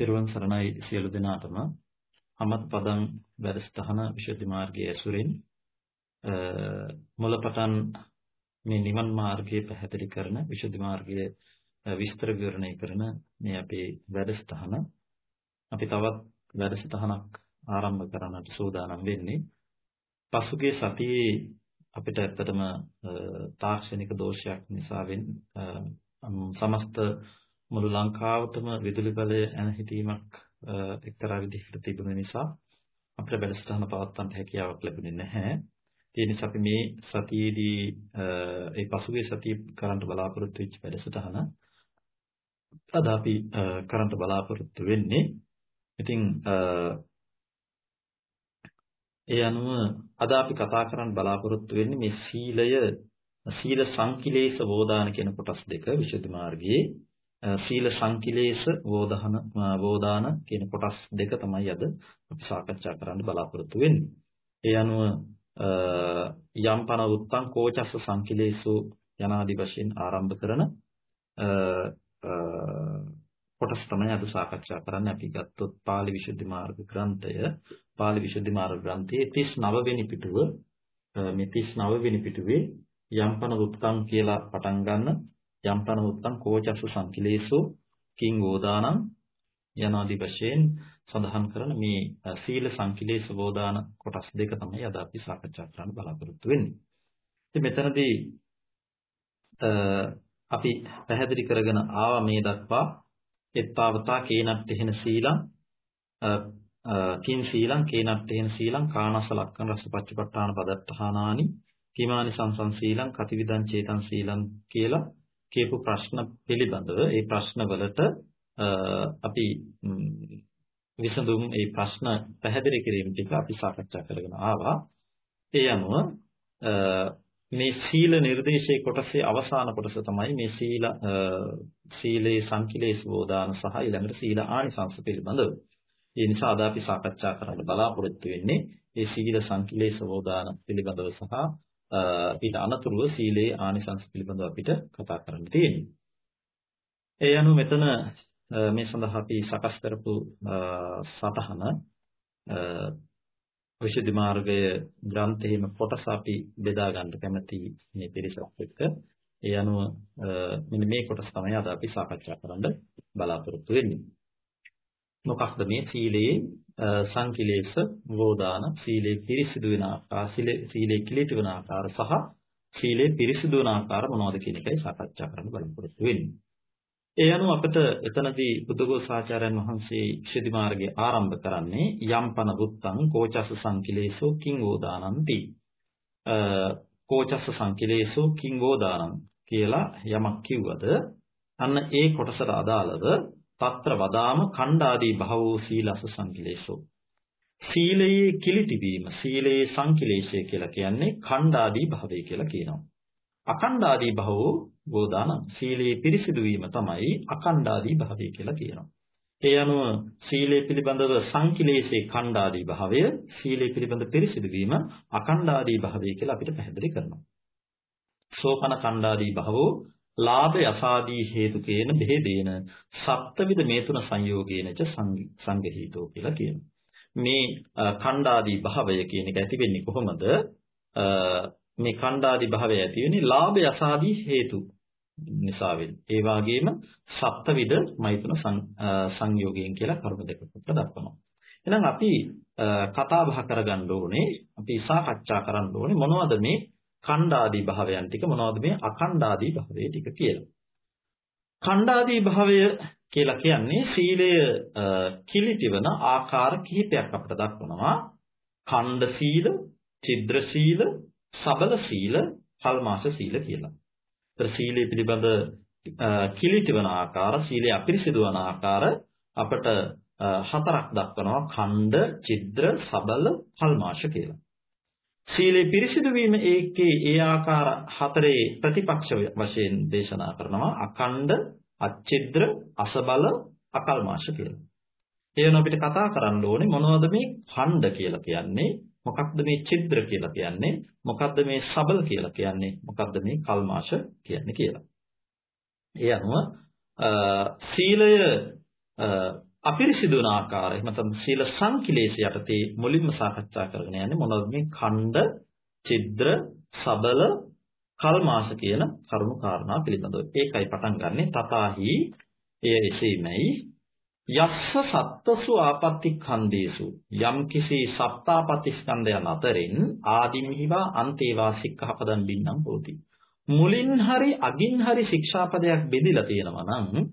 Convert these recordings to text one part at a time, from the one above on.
පෙරවන් සරණයි සියලු දෙනාටම. අමත් පදං වැඩසටහන විශේෂ මාර්ගයේ ඇසුරෙන් මුලපටන් මේ නිවන් මාර්ගයේ පැහැදිලි කරන විශේෂ මාර්ගයේ විස්තර විවරණය කරන මේ අපේ වැඩසටහන. අපි තවත් වැඩසටහනක් ආරම්භ කරන්නට සූදානම් වෙන්නේ. පසුගිය සතියේ අපිට ඇත්තටම තාක්ෂණික දෝෂයක් නිසාවෙන් සමස්ත මුළු ලංකාවටම විදුලි බලය ඇන හිටීමක් එක්තරා විදිහකට තිබුණ නිසා අපිට වැඩසටහන පවත්වන්න හැකියාවක් ලැබුණේ නැහැ. ඒ නිසා අපි මේ සතියේදී ඒ පසුගිය සතියේ කරන්න බලාපොරොත්තු වෙච්ච වැඩසටහන අද අපි කරන්න බලාපොරොත්තු වෙන්නේ. ඉතින් ඒ අනුව අද අපි කතා කරන්න බලාපොරොත්තු වෙන්නේ මේ සීලය සීල සංකිලේශ වෝදාන කියන කොටස් දෙක විසුද්ධි මාර්ගයේ සීල සංකිලේශ වෝදාන වෝදාන කියන කොටස් දෙක තමයි අද අපි සාකච්ඡා කරන්න බලාපොරොත්තු වෙන්නේ. ඒ අනුව යම්පන උත්තං කෝචස්ස සංකිලේසෝ යනාදි වශයෙන් ආරම්භ කරන කොටස් තමයි අද සාකච්ඡා කරන්න අපි ගත්තොත් පාලි විසුද්ධි මාර්ග ග්‍රන්ථය පාලි විසුද්ධි මාර්ග ග්‍රන්ථයේ 39 වෙනි පිටුව මේ 39 වෙනි පිටුවේ යම්පන උත්තං කියලා පටන් ගන්න යම්පන උත්තං කෝචස්ස සංකිලේසෝ කිං වෝදානං යනාදී වශයෙන් සඳහන් කරන මේ සීල සංකිලේශ වෝදාන කොටස් දෙක තමයි අද අපි සාකච්ඡා කරන්න බලාපොරොත්තු වෙන්නේ. ඉතින් මෙතනදී අපි පැහැදිලි කරගෙන ආවා මේ දක්වා එත්තාවතා කේනත් එහෙන සීලං කිං සීලං කේනත් එහෙන සීලං කානස ලක්කන රසපච්චපට්ඨාන පදත්තහානානි කිමානි සංසං සීලං කතිවිදං චේතං සීලං කියලා කියපු ප්‍රශ්න පිළිබඳව ඒ ප්‍රශ්නවලට අපි විසඳුම් ඒ ප්‍රශ්න පැහැදිලි කිරීම ටික අපි සාකච්ඡා කරගෙන ආවා. ඒ අනුව මේ සීල නිර්දේශයේ කොටසේ අවසාන කොටස තමයි මේ සීල සීලේ සංකිලේශ වෝදාන සහ ඊළඟට සීල ආනිසංස පිළිබඳව. ඒ නිසා අද අපි සාකච්ඡා කරන්න බලාපොරොත්තු වෙන්නේ මේ සීල සංකිලේශ වෝදාන පිළිබඳව සහ ඊට අනතුරුව සීලේ ආනිසංස පිළිබඳව අපිට කතා කරන්න තියෙනවා. ඒ අනුව මෙතන මේ සඳහා අපි සකස් කරපු සටහන විශේෂ මාර්ගය ග්‍රන්ථයේම කොටස අපි බෙදා ගන්න කැමති මේ පිරිසක් එක්ක. ඒ අනුව මෙන්න මේ කොටස තමයි අද අපි සාකච්ඡා කරන්න බලාපොරොත්තු වෙන්නේ. මොකක්ද මේ සීලේ සංකිලේශ වෝදාන සීලේ පිරිසිදු වෙන ආකාර සීලේ කිලිට වෙන ආකාර සහ සීලේ පිරිසිදු වෙන ආකාර මොනවද කියන එකයි සාකච්ඡා කරන්න බලාපොරොත්තු වෙන්නේ. ඒ අනුව අපිට එතනදී බුද්ධඝෝසාචාර්යයන් වහන්සේ ක්ෂිති මාර්ගය ආරම්භ කරන්නේ යම්පන බුත්තං කෝචස්ස සංකිලේසෝ කිං වෝදානಂತಿ. කෝචස්ස සංකිලේසෝ කිං වෝදානං කියලා යමක් කිව්වද අන්න ඒ කොටසට අදාළව తත්‍ර වදාම ඛණ්ඩාදී භවෝ සීලස සංකිලේශෝ සීලයේ කිලිටි වීම සීලයේ සංකිලේශය කියලා කියන්නේ ඛණ්ඩාදී භවය කියලා කියනවා. අඛණ්ඩාදී භවෝ බෝධාන සීලයේ පිරිසිදු වීම තමයි අඛණ්ඩාදී භවය කියලා කියනවා. ඒ අනුව සීලය පිළිබඳව සංකිලේශේ ඛණ්ඩාදී භාවය සීලය පිළිබඳ පිරිසිදු වීම අඛණ්ඩාදී භාවය කියලා අපිට පැහැදිලි කරනවා. සෝපන ඛණ්ඩාදී භවෝ ලාභ යසාදී හේතුකේන බෙහෙදේන සප්තවිද මේ තුන සංයෝගේනච සංගහිතෝ කියලා කියනවා. මේ ඛණ්ඩාදී භාවය කියන එක ඇති වෙන්නේ කොහොමද? මේ ඛණ්ඩාදී භාවය ඇති වෙන්නේ ලාභ යසාදී හේතු නිසා වෙන්නේ. ඒ වගේම සප්තවිද මෛතුන සංයෝගයෙන් කියලා කරුණු දෙකකට දක්වනවා. එහෙනම් අපි කතා බහ කරගන්න ඕනේ, අපි සාකච්ඡා කරන්න ඕනේ මොනවද මේ ඛණ්ඩාදී භාවයන් ටික මොනවද මේ අඛණ්ඩාදී භාවය ටික කියලා. ඛණ්ඩාදී භාවය කියලා කියන්නේ සීලය කිලිටිවන ආකාර කිහිපයක් අපිට දක්වනවා. ඛණ්ඩ සීල, චිද්‍ර සීල, සබල සීල, කල්මාස සීල කියලා. ඒතර සීලය පිළිබඳ කිලිටිවන ආකාර, සීලය අපිරිසිදු වන ආකාර අපට හතරක් දක්වනවා ඛණ්ඩ, චිද්‍ර, සබල, කල්මාශ කියලා. සීලේ පිරිසිදු වීම ඒකේ ඒ ආකාර හතරේ ප්‍රතිපක්ෂ වශයෙන් දේශනා කරනවා අඛණ්ඩ, අච්චිද්‍ර, අසබල, අකල්මාශ කියලා. එයන අපිට කතා කරන්න ඕනේ මොනවද මේ ඛණ්ඩ කියලා කියන්නේ? මොකක්ද මේ චිද්‍ර කියලා කියන්නේ? මොකක්ද මේ සබල කියලා කියන්නේ? මොකක්ද මේ කල්මාශ කියන්නේ කියලා. ඒ අනුව සීලය අපිරිසිදු වන ආකාරය එහෙම නැත්නම් සීල සංකිලේශ යටතේ මුලින්ම සාකච්ඡා කරගෙන යන්නේ මොනවද? මේ ඛණ්ඩ, චිද්‍ර, සබල, කල්මාශ කියන කරුණු කාරණා පිළිබඳව. ඒකයි පටන් ගන්නෙ. තථාහි එය එසේමයි. යස්ස සත්තසු ආපත්‍ති ඛණ්ඩේසු. යම් කිසි සත්තාපත්‍ති ස්කන්ධයන් අතරින් ආදිමිහිවා අන්තේවා සික්ඛාපදං බින්නම් හෝති. මුලින් හරි අගින් හරි ශික්ෂාපදයක් බෙදලා තියෙනවා නම්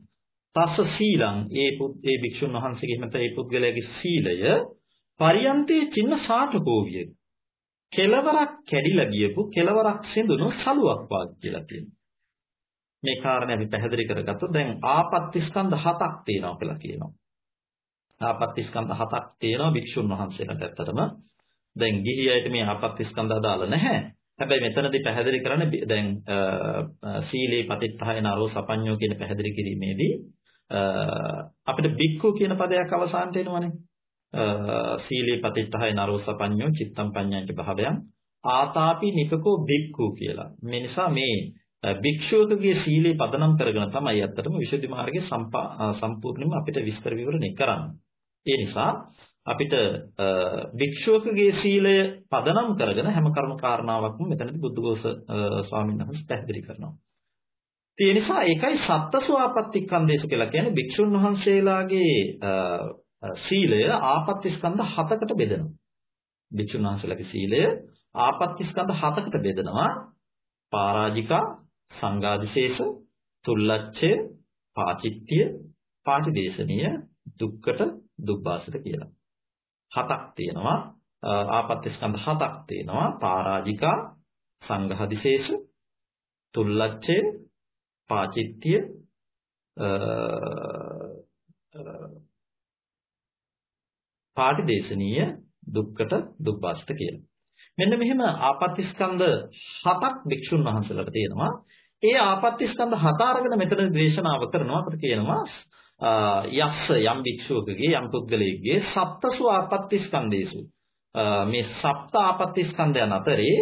තස්ස සීලං ඒ පුත් ඒ භික්ෂුන් වහන්සේගේ මත ඒ පුද්ගලයාගේ සීලය පරියන්තේ චින්න සාඨකෝ විය. කෙලවරක් කැඩිලා ගියපු කෙලවරක් සිඳුණු සලුවක් වාගේ කියලා කියනවා. මේ කාරණේ අපි පැහැදිලි කරගත්තොත් දැන් ආපත්‍ය ස්කන්ධ හතක් තියෙනවා කියලා කියනවා. ආපත්‍ය ස්කන්ධ හතක් තියෙනවා භික්ෂුන් වහන්සේලාට ඇත්තටම. දැන් ගිහියයට මේ ආපත්‍ය ස්කන්ධ අදාළ නැහැ. හැබැයි මෙතනදී පැහැදිලි කරන්නේ දැන් සීලේ පතිත්තහය නරෝ සපඤ්ඤෝ කියන පැහැදිලි කිරීමේදී අපිට බික්ඛු කියන පදයක් අවසානට එනවනේ. සීලේ පතිත්තහය නරෝසපඤ්ඤෝ චිත්තම් පඤ්ඤාන්ති භාවයන් ආතාපි නිකකෝ බික්ඛු කියලා. මේ නිසා මේ භික්ෂුවකගේ සීලේ පදනම් කරගෙන තමයි ඇත්තටම විසුද්ධි මාර්ගයේ සම්පූර්ණයෙන්ම අපිට විස්තර විවරණය කරන්නේ. ඒ නිසා අපිට භික්ෂුවකගේ සීලය පදනම් කරගෙන හැම කරුණු කාරණාවක්ම මෙතනදී බුද්ධඝෝෂ ස්වාමීන් වහන්සේ පැහැදිලි කරනවා. ඒ නිසා ඒකයි සත්ත්ව ආපත්‍තිස්කන්ධේශ කියලා කියන්නේ භික්ෂුන් වහන්සේලාගේ සීලය ආපත්‍තිස්කන්ධ හතකට බෙදෙනවා. භික්ෂුන් වහන්සේලාගේ සීලය ආපත්‍තිස්කන්ධ හතකට බෙදෙනවා. පරාජිකා, සංඝාදිශේෂ, තුල්ලච්ඡය, පාචිත්‍ය, පාටිදේශනීය, දුක්කට, දුබ්බාසිත කියලා. හතක් තියෙනවා. ආපත්‍තිස්කන්ධ හතක් තියෙනවා. පරාජිකා, සංඝාදිශේෂ, තුල්ලච්ඡය පාචිත්‍ය පාටිදේශනීය දුක්කට දුක්වාසිත කියලා. මෙන්න මෙහෙම ආපත්‍තිස්කන්ධ හතක් භික්ෂුන් වහන්සේලාට තියෙනවා. ඒ ආපත්‍තිස්කන්ධ හත අරගෙන මෙතන දේශනාව කරනවා අපිට කියනවා යස්ස යම් භික්ෂුවකගේ යම් පුද්ගලයෙක්ගේ සප්තසු ආපත්‍තිස්කන්ධේසු මේ සප්ත ආපත්‍තිස්කන්ධයන් අතරේ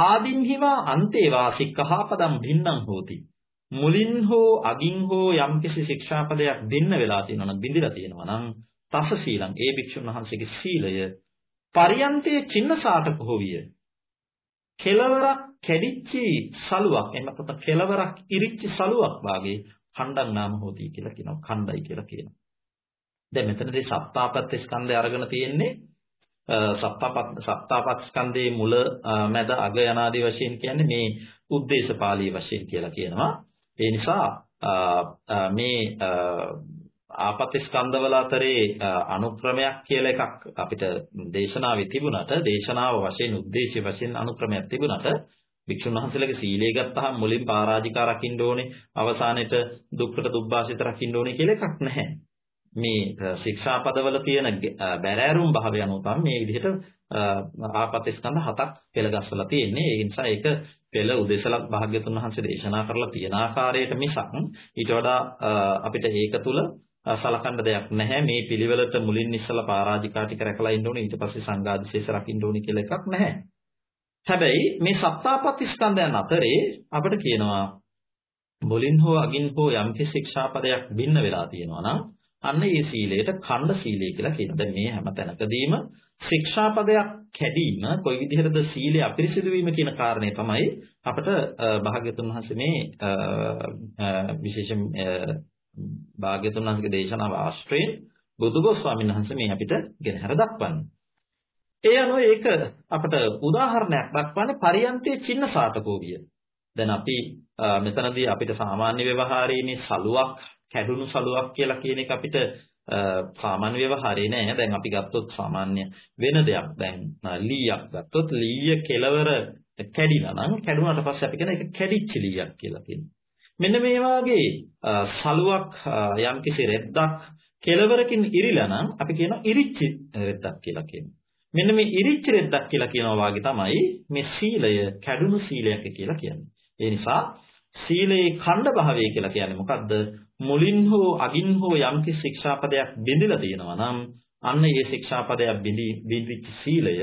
ආදින්හිවා අන්තේවා සික්ඛාපදම් භින්නම් හෝති මුලින් හෝ අගින් හෝ යම්කිසි ශික්ෂාපදයක් දෙන්න වෙලා තියෙනවා නම් බිඳිලා තියෙනවා නම් තස සීලං. ඒ භික්ෂුන් වහන්සේගේ සීලය පරියන්තයේ චින්න සාටක හොවිය කෙලවරක් කැඩිච්චි සලුවක් එහෙම නැත්නම් කෙලවරක් ඉරිච්චි සලුවක් වාගේ ඛණ්ඩං නාම හොති කියලා කියනවා ඛණ්ඩයි කියලා කියනවා. දැන් මෙතනදී සත්තාපත්‍ය ස්කන්ධය අරගෙන තියෙන්නේ සත්තාපත් සත්තාපත් ස්කන්ධයේ මුල මැද අග යනාදී වශයෙන් කියන්නේ මේ උද්දේශපාලී වශයෙන් කියලා කියනවා. ඒ නිසා මේ ආපත්‍ය ස්කන්ධවල අතරේ අනුක්‍රමයක් කියලා එකක් අපිට දේශනාවේ තිබුණාට දේශනාව වශයෙන් ಉದ್ದೇಶ වශයෙන් අනුක්‍රමයක් තිබුණාට වික්ෂුන් වහන්සේලාගේ සීලය ගත්තාම මුලින් පරාජිකා රකින්න ඕනේ අවසානයේට දුක්ඛට දුබ්බාසිත රකින්න ඕනේ කියලා එකක් නැහැ මේ ශික්ෂාපදවල තියෙන බැරෑරුම් භාවය අනුව තමයි මේ විදිහට ආපත්‍ය ස්කන්ධ හතක් පෙළගස්සලා තියෙන්නේ. ඒ නිසා ඒක පෙළ උදෙසලක් භාග්‍යතුන් වහන්සේ දේශනා කරලා තියෙන ආකාරයට මිසක් ඊට වඩා අපිට ඒක තුල සලකන්න දෙයක් නැහැ. මේ පිළිවෙලට මුලින් ඉස්සලා පරාජිකා ටික රැකලා ඉන්න ඕනේ. ඊට පස්සේ සංඝාදිශේෂ රකින්න ඕනේ කියලා එකක් නැහැ. හැබැයි මේ සත්තාපට්ටි ස්කන්ධයන් අතරේ අපිට කියනවා මුලින් හෝ අගින් හෝ යම් කිසි ශික්ෂාපදයක් බින්න වෙලා තියෙනවා නම් අන්න ඒ සීලයට ඛණ්ඩ සීලය කියලා කියනවා. දැන් මේ හැම තැනකදීම ශික්ෂාපදයක් කැඩීම කොයි විදිහටද සීලය අපිරිසිදු වීම කියන කාරණේ තමයි අපිට භාග්‍යතුන් වහන්සේ මේ විශේෂයෙන් භාග්‍යතුන් වහන්සේගේ දේශනාව ආශ්‍රයෙන් බුදුගොස් ස්වාමීන් වහන්සේ මේ අපිට ගෙනහැර දක්වන්නේ. ඒ අනුව ඒක අපිට උදාහරණයක් දක්වන්නේ පරියන්තයේ චින්න සාතකෝවිය. දැන් අපි මෙතනදී අපිට සාමාන්‍ය ව්‍යවහාරයේ මේ සලුවක් කැඩුණු සලුවක් කියලා කියන එක අපිට සාමාන්‍ය ව්‍යවහාරේ නෑ. දැන් අපි ගත්තොත් සාමාන්‍ය වෙන දෙයක්. දැන් ලීයක් ගත්තොත් ලීය කෙලවර කැඩිලා නම් කැඩුනට පස්සේ අපි කියන එක කැඩිච්ච ලීයක් කියලා කියනවා. මෙන්න මේ වාගේ සලුවක් යම්කිසි රෙද්දක් කෙලවරකින් ඉරිලා නම් අපි කියනවා ඉරිච්ච රෙද්දක් කියලා කියනවා. මෙන්න මේ ඉරිච්ච රෙද්දක් කියලා කියනවා වාගේ තමයි මේ සීලය කැඩුණු සීලයක් කියලා කියන්නේ. ඒ නිසා සීලේ ඛණ්ඩ භාවය කියලා කියන්නේ මොකද්ද? මුලින් හෝ අගින් හෝ යම්කිසි ශික්ෂාපදයක් බිඳිලා තියෙනවා නම් අන්න ඒ ශික්ෂාපදයක් බිඳිච්ච සීලය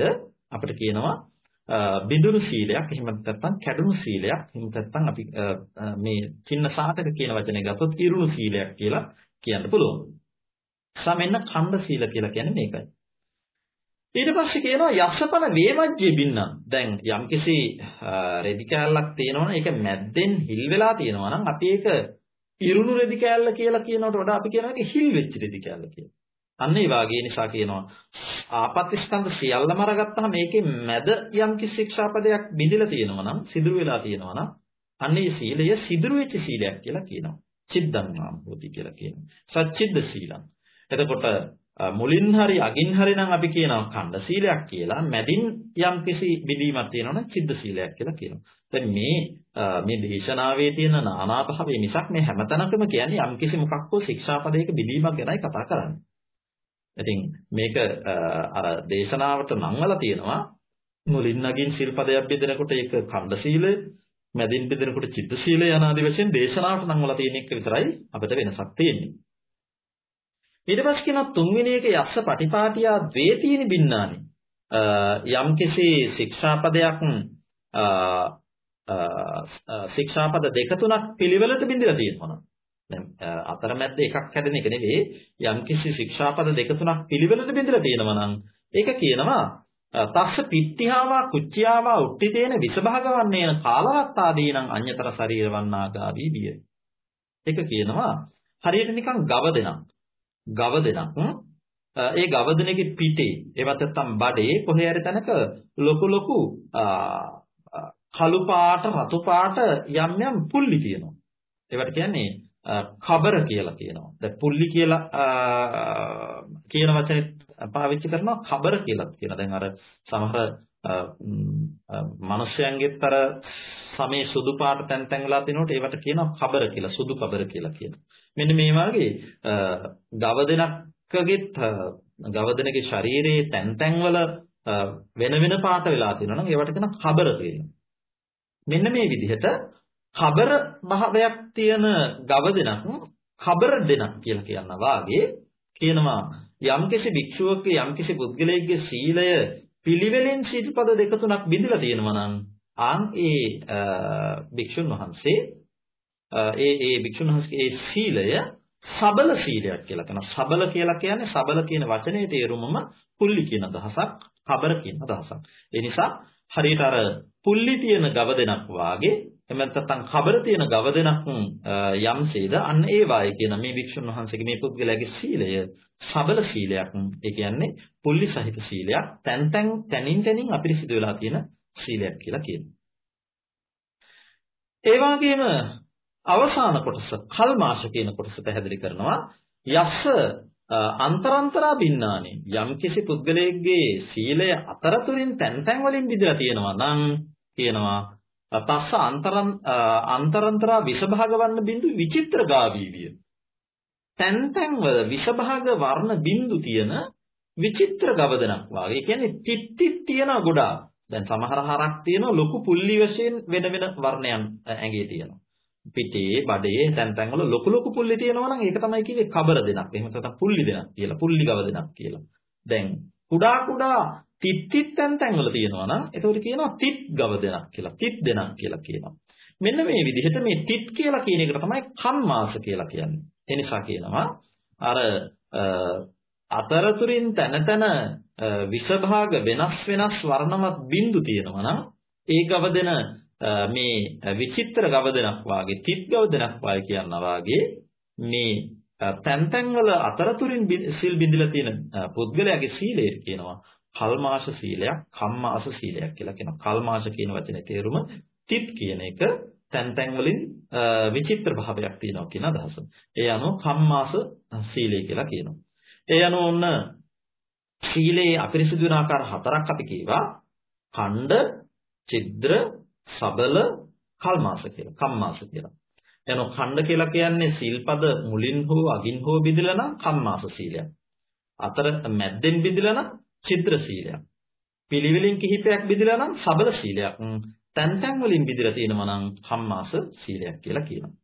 අපිට කියනවා බිඳුණු සීලයක් එහෙම නැත්නම් කැඩුණු සීලයක් එහෙම නැත්නම් අපි මේ චින්න සාතක කියන වචනේ ගත්තොත් ඉරුණු සීලයක් කියලා කියන්න පුළුවන්. සමෙන්න ඛණ්ඩ සීල කියලා කියන්නේ මේකයි. ඊට පස්සේ කියනවා යස්සපන වේමජ්ජේ බින්නම්. දැන් යම්කිසි රෙදි කෑල්ලක් තියෙනවනම් ඒක මැද්දෙන් හිල් වෙලා තියෙනවා නම් අපි ඒක ඉරුණු රෙදි කෑල්ල කියලා කියනවට වඩා අපි කියනවා ඒක හිල් වෙච්ච රෙදි කෑල්ල කියලා. අන්න ඒ වාගේ නිසා කියනවා ආපත්‍ස්කන්ධ සියල්ලම අරගත්තාම මේකේ මැද යම්කිසි ශික්ෂාපදයක් බිඳිලා තියෙනවා නම් සිදුරු වෙලා තියෙනවා නම් අන්න ඒ සීලය සිදුරු වෙච්ච සීලයක් කියලා කියනවා. චිත්තං නාම හෝති කියලා කියනවා. සච්චිද්ද සීලං. එතකොට මුලින් හරි අගින් හරි නම් අපි කියනවා ඛණ්ඩ සීලයක් කියලා මැදින් යම් කිසි බිඳීමක් තියෙනවනම් චිද්ද සීලයක් කියලා කියනවා. දැන් මේ මේ දේශනාවේ තියෙන නානාභාවයේ මිසක් මේ හැමතැනකම කියන්නේ යම් කිසි මොකක් හෝ ශික්ෂාපදයක බිඳීමක් ගැනයි කතා කරන්නේ. ඉතින් මේක අර දේශනාවට නංවලා තියෙනවා මුලින් නගින් සිල්පදයක් බෙදෙනකොට ඒක ඛණ්ඩ සීලය මැදින් බෙදෙනකොට චිත්ත සීලය යන ආදී වශයෙන් දේශනාවට නංවලා තියෙන එක විතරයි අපිට වෙනසක් තියෙන්නේ. ඊට පස්සේ කියනවා තුන්වෙනි එක යස්ස පටිපාටියා ද්වේතීනි බින්නානි. යම්කිසි ශික්ෂාපදයක් ශික්ෂාපද දෙක තුනක් පිළිවෙලට බිඳලා තියෙනවා. දැන් අතරමැද්ද එකක් හැදෙන එක නෙවෙයි යම්කිසි ශික්ෂාපද දෙක තුනක් පිළිවෙලට බිඳලා තියෙනවා නම් ඒක කියනවා තස්ස පිට්ඨිහාවා කුච්චියාවා උට්ටිතේන විසභාගවන්නේන කාලවත් ආදීනම් අඤ්‍යතර ශරීර වන්නාගාවී බිය. ඒක කියනවා හරියට නිකන් ගව දෙනක්. ගව දෙනක් ඒ ගව දෙනගේ පිටේ ඒවත් නැත්තම් බඩේ කොහේ හරි තැනක ලොකු ලොකු කළු පාට රතු පාට යම් යම් පුල්ලි තියෙනවා. ඒවට කියන්නේ කබර කියලා කියනවා. දැන් පුල්ලි කියලා කියන වචනේ පාවිච්චි කරනවා කබර කියලා කියනවා. දැන් අර සමහර මිනිස්යන්ගෙත් අර සමේ සුදු පාට තැන් තැන් වෙලා තිනකොට ඒවට කියනවා කබර කියලා සුදු කබර කියලා කියනවා. මෙන්න මේ වගේ ගවදෙනක්ගෙත් ගවදෙනගේ ශරීරයේ තැන් තැන් වල වෙන වෙන පාට වෙලා තියෙනවා නම් ඒවට කියනවා කබර කියලා. මෙන්න මේ විදිහට කබර භාවයක් තියෙන ගවදෙනක් කබර දෙනක් කියලා කියනවා වාගේ කියනවා යම්කිසි භික්ෂුවකගේ යම්කිසි පුද්ගලයෙක්ගේ සීලය පිළිවෙලෙන් සිල්පද දෙක තුනක් බිඳලා තියෙනවා නම් ආන් ඒ භික්ෂුන් වහන්සේ ඒ ඒ භික්ෂුන් වහන්සේගේ ඒ සීලය සබල සීලයක් කියලා කියනවා. සබල කියලා කියන්නේ සබල කියන වචනේ තේරුමම පුල්ලි කියන අදහසක්, කබර කියන අදහසක්. ඒ නිසා හරියට අර පුල්ලි තියෙන ගව දෙනක් වාගේ එහෙම නැත්නම් කබර තියෙන ගව දෙනක් යම්සේද අන්න ඒ වායි කියන මේ වික්ෂුන් වහන්සේගේ මේ පුද්ගලයාගේ සීලය සබල සීලයක්. ඒ කියන්නේ පුල්ලි සහිත සීලයක්. තැන් තැන් තනින් තනින් අපිරිසිදු වෙලා තියෙන සීලයක් කියලා කියනවා. ඒ වගේම අවසාන කොටස කල්මාශ කියන කොටස පැහැදිලි කරනවා යස්ස අන්තරන්තරා බින්නානි යම්කිසි පුද්ගලයෙක්ගේ සීලය අතරතුරින් තැන් තැන් වලින් බෙදලා තියෙනවා නම් කියනවා තස්ස අන්තරන් අන්තරන්තරා විසභාග වර්ණ බින්දු විචිත්‍ර ගාවී විය. තැන් තැන් වල විසභාග වර්ණ බින්දු තියෙන විචිත්‍ර ගවදනක් වාගේ. කියන්නේ තිත් තිත් තියෙන ගොඩාක්. දැන් සමහර හරක් තියෙනවා ලොකු පුල්ලි වශයෙන් වෙන වෙන වර්ණයන් ඇඟේ තියෙනවා. පිටේ බඩේ තැන් තැන් වල ලොකු ලොකු පුල්ලි තියෙනවා නම් ඒක තමයි කිව්වේ කබර දෙනක්. එහෙම නැත්නම් පුල්ලි දෙනක් කියලා. පුල්ලි ගව දෙනක් කියලා. දැන් කුඩා කුඩා තිත් තිත් තැන් තැන් වල තියෙනවා නම් ඒකට කියනවා තිත් ගව දෙනක් කියලා. තිත් දෙනක් කියලා කියනවා. මෙන්න මේ විදිහට මේ තිත් කියලා කියන එකට තමයි කම්මාස කියලා කියන්නේ. ඒ නිසා කියනවා අර අතරතුරින් තන තන විෂභාග වෙනස් වෙනස් වර්ණවත් බිඳු තියෙනවා නම් ඒ ගව දෙන මේ විචිත්‍ර ගවදනක් වාගේ තිත් ගවදනක් වාගේ කියනවා වාගේ මේ තැන් තැන් වල අතරතුරින් සිල් බිඳිලා තියෙන පුද්ගලයාගේ සීලය කියනවා කල්මාශ සීලයක් කම්මාස සීලයක් කියලා කියනවා කල්මාශ කියන වචනේ තේරුම තිත් කියන එක තැන් තැන් වලින් විචිත්‍ර භාවයක් තියෙනවා කියන අදහස. ඒ අනුව කම්මාස සීලය කියලා කියනවා. ඒ අනුව ඔන්න සීලේ අපිරිසිදු වෙන ආකාර හතරක් අපි කීවා. ඛණ්ඩ, චිද්‍ර, සබල කල්මාස කියලා. කම්මාස කියලා. එනෝ ඛණ්ඩ කියලා කියන්නේ සීල්පද මුලින් හෝ අගින් හෝ බෙදලා නම් කම්මාස සීලයක්. අතර මැද්දෙන් බෙදලා නම් චිත්‍ර සීලයක්. පිළිවෙලින් කිහිපයක් බෙදලා නම් සබල සීලයක්. තැන් තැන් වලින් බෙදලා තියෙනවා නම් කම්මාස සීලයක් කියලා කියනවා.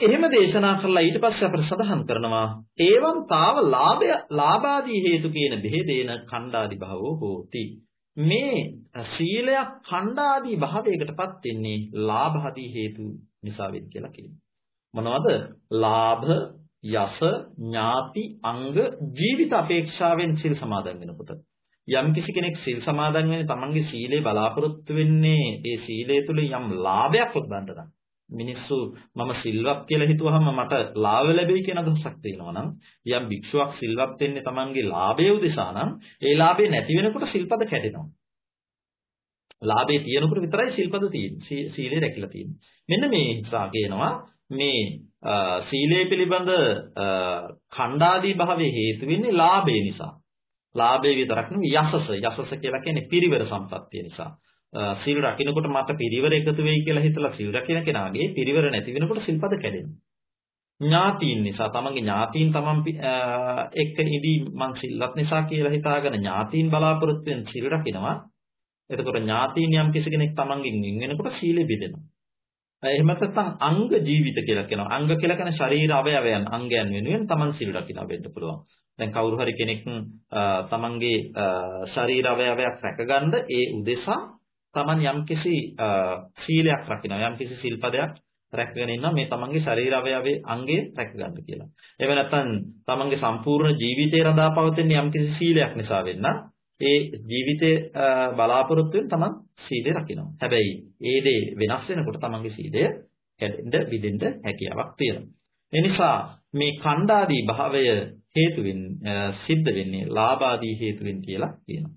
එහෙම දේශනා කරලා ඊට පස්සේ අපිට සඳහන් කරනවා ඒවම් තාව ලාභය ලාභාදී හේතු කියන බෙහෙදේන ඛණ්ඩාදි භවෝ හෝති මේ සීලයක් ඛණ්ඩාදී භාවයකටපත් වෙන්නේ ලාභාදී හේතු නිසා වෙයි කියලා කියනවා. මොනවද? ලාභ යස ඥාති අංග ජීවිත අපේක්ෂාවෙන් සිල් සමාදන් වෙනකොට. යම් කිසි කෙනෙක් සිල් සමාදන් වෙන්නේ තමන්ගේ සීලේ බලාපොරොත්තු වෙන්නේ ඒ සීලය තුළ යම් ලාභයක් උද්දන්න නම්. මිනිස්සු මම සිල්වත් කියලා හිතුවහම මට ලාභ ලැබෙයි කියන අදහසක් තියෙනවා නම් යම් භික්ෂුවක් සිල්වත් වෙන්නේ Tamanගේ ලාභය උදෙසා නම් ඒ ලාභේ නැති වෙනකොට සිල්පද කැඩෙනවා. ලාභේ තියෙනකොට විතරයි සිල්පද තියෙන්නේ. සීලය රැකිලා තියෙන්නේ. මෙන්න මේ නිසා කියනවා මේ සීලය පිළිබඳ ඛණ්ඩාදී භාවයේ හේතු වෙන්නේ ලාභය නිසා. ලාභය විතරක් නෙවෙයි යසස. යසස කියලා කියන්නේ පිරිවර සම්පත්තිය නිසා. සිල් රකින්නකොට මට පිරිවර එකතු වෙයි කියලා හිතලා සිල් රකින්න කෙනාගේ පිරිවර නැති වෙනකොට සිල්පද කැඩෙනවා. ඥාතීන් නිසා තමන්ගේ ඥාතීන් තමන් එක්ක ඉදී මං සිල්වත් නිසා කියලා හිතාගෙන ඥාතීන් බලාපොරොත්තු වෙන සිල් රකින්නවා. එතකොට ඥාතීන් යම් කිසි කෙනෙක් තමන්ගෙන් නින් වෙනකොට සීලෙ බෙදෙනවා. එහෙම නැත්නම් අංග ජීවිත කියලා කියනවා. අංග කියලා කියන්නේ ශරීර අවයවයන් අංගයන් වෙනුවෙන් තමන් සිල් රකින්න වෙන්න පුළුවන්. දැන් කවුරු හරි කෙනෙක් තමන්ගේ ශරීර අවයවයක් රැකගන්න ඒ උදෙසා Taman යම්කිසි සීලයක් රකිනවා යම්කිසි සිල්පදයක් රැකගෙන ඉන්නවා මේ තමන්ගේ ශරීර අවයවයේ අංගය රැක ගන්න කියලා. එහෙම නැත්නම් තමන්ගේ සම්පූර්ණ ජීවිතය රඳා පවතින යම්කිසි සීලයක් නිසා වෙන්න ඒ ජීවිතේ බලාපොරොත්තු වෙන තමන් සීලය රකිනවා. හැබැයි ඒ දේ වෙනස් වෙනකොට තමන්ගේ සීලය කැඩෙන්න බිඳෙන්න හැකියාවක් තියෙනවා. ඒ නිසා මේ ඛණ්ඩාදී භාවය හේතුවෙන් සිද්ධ වෙන්නේ ලාභාදී හේතුවෙන් කියලා කියනවා.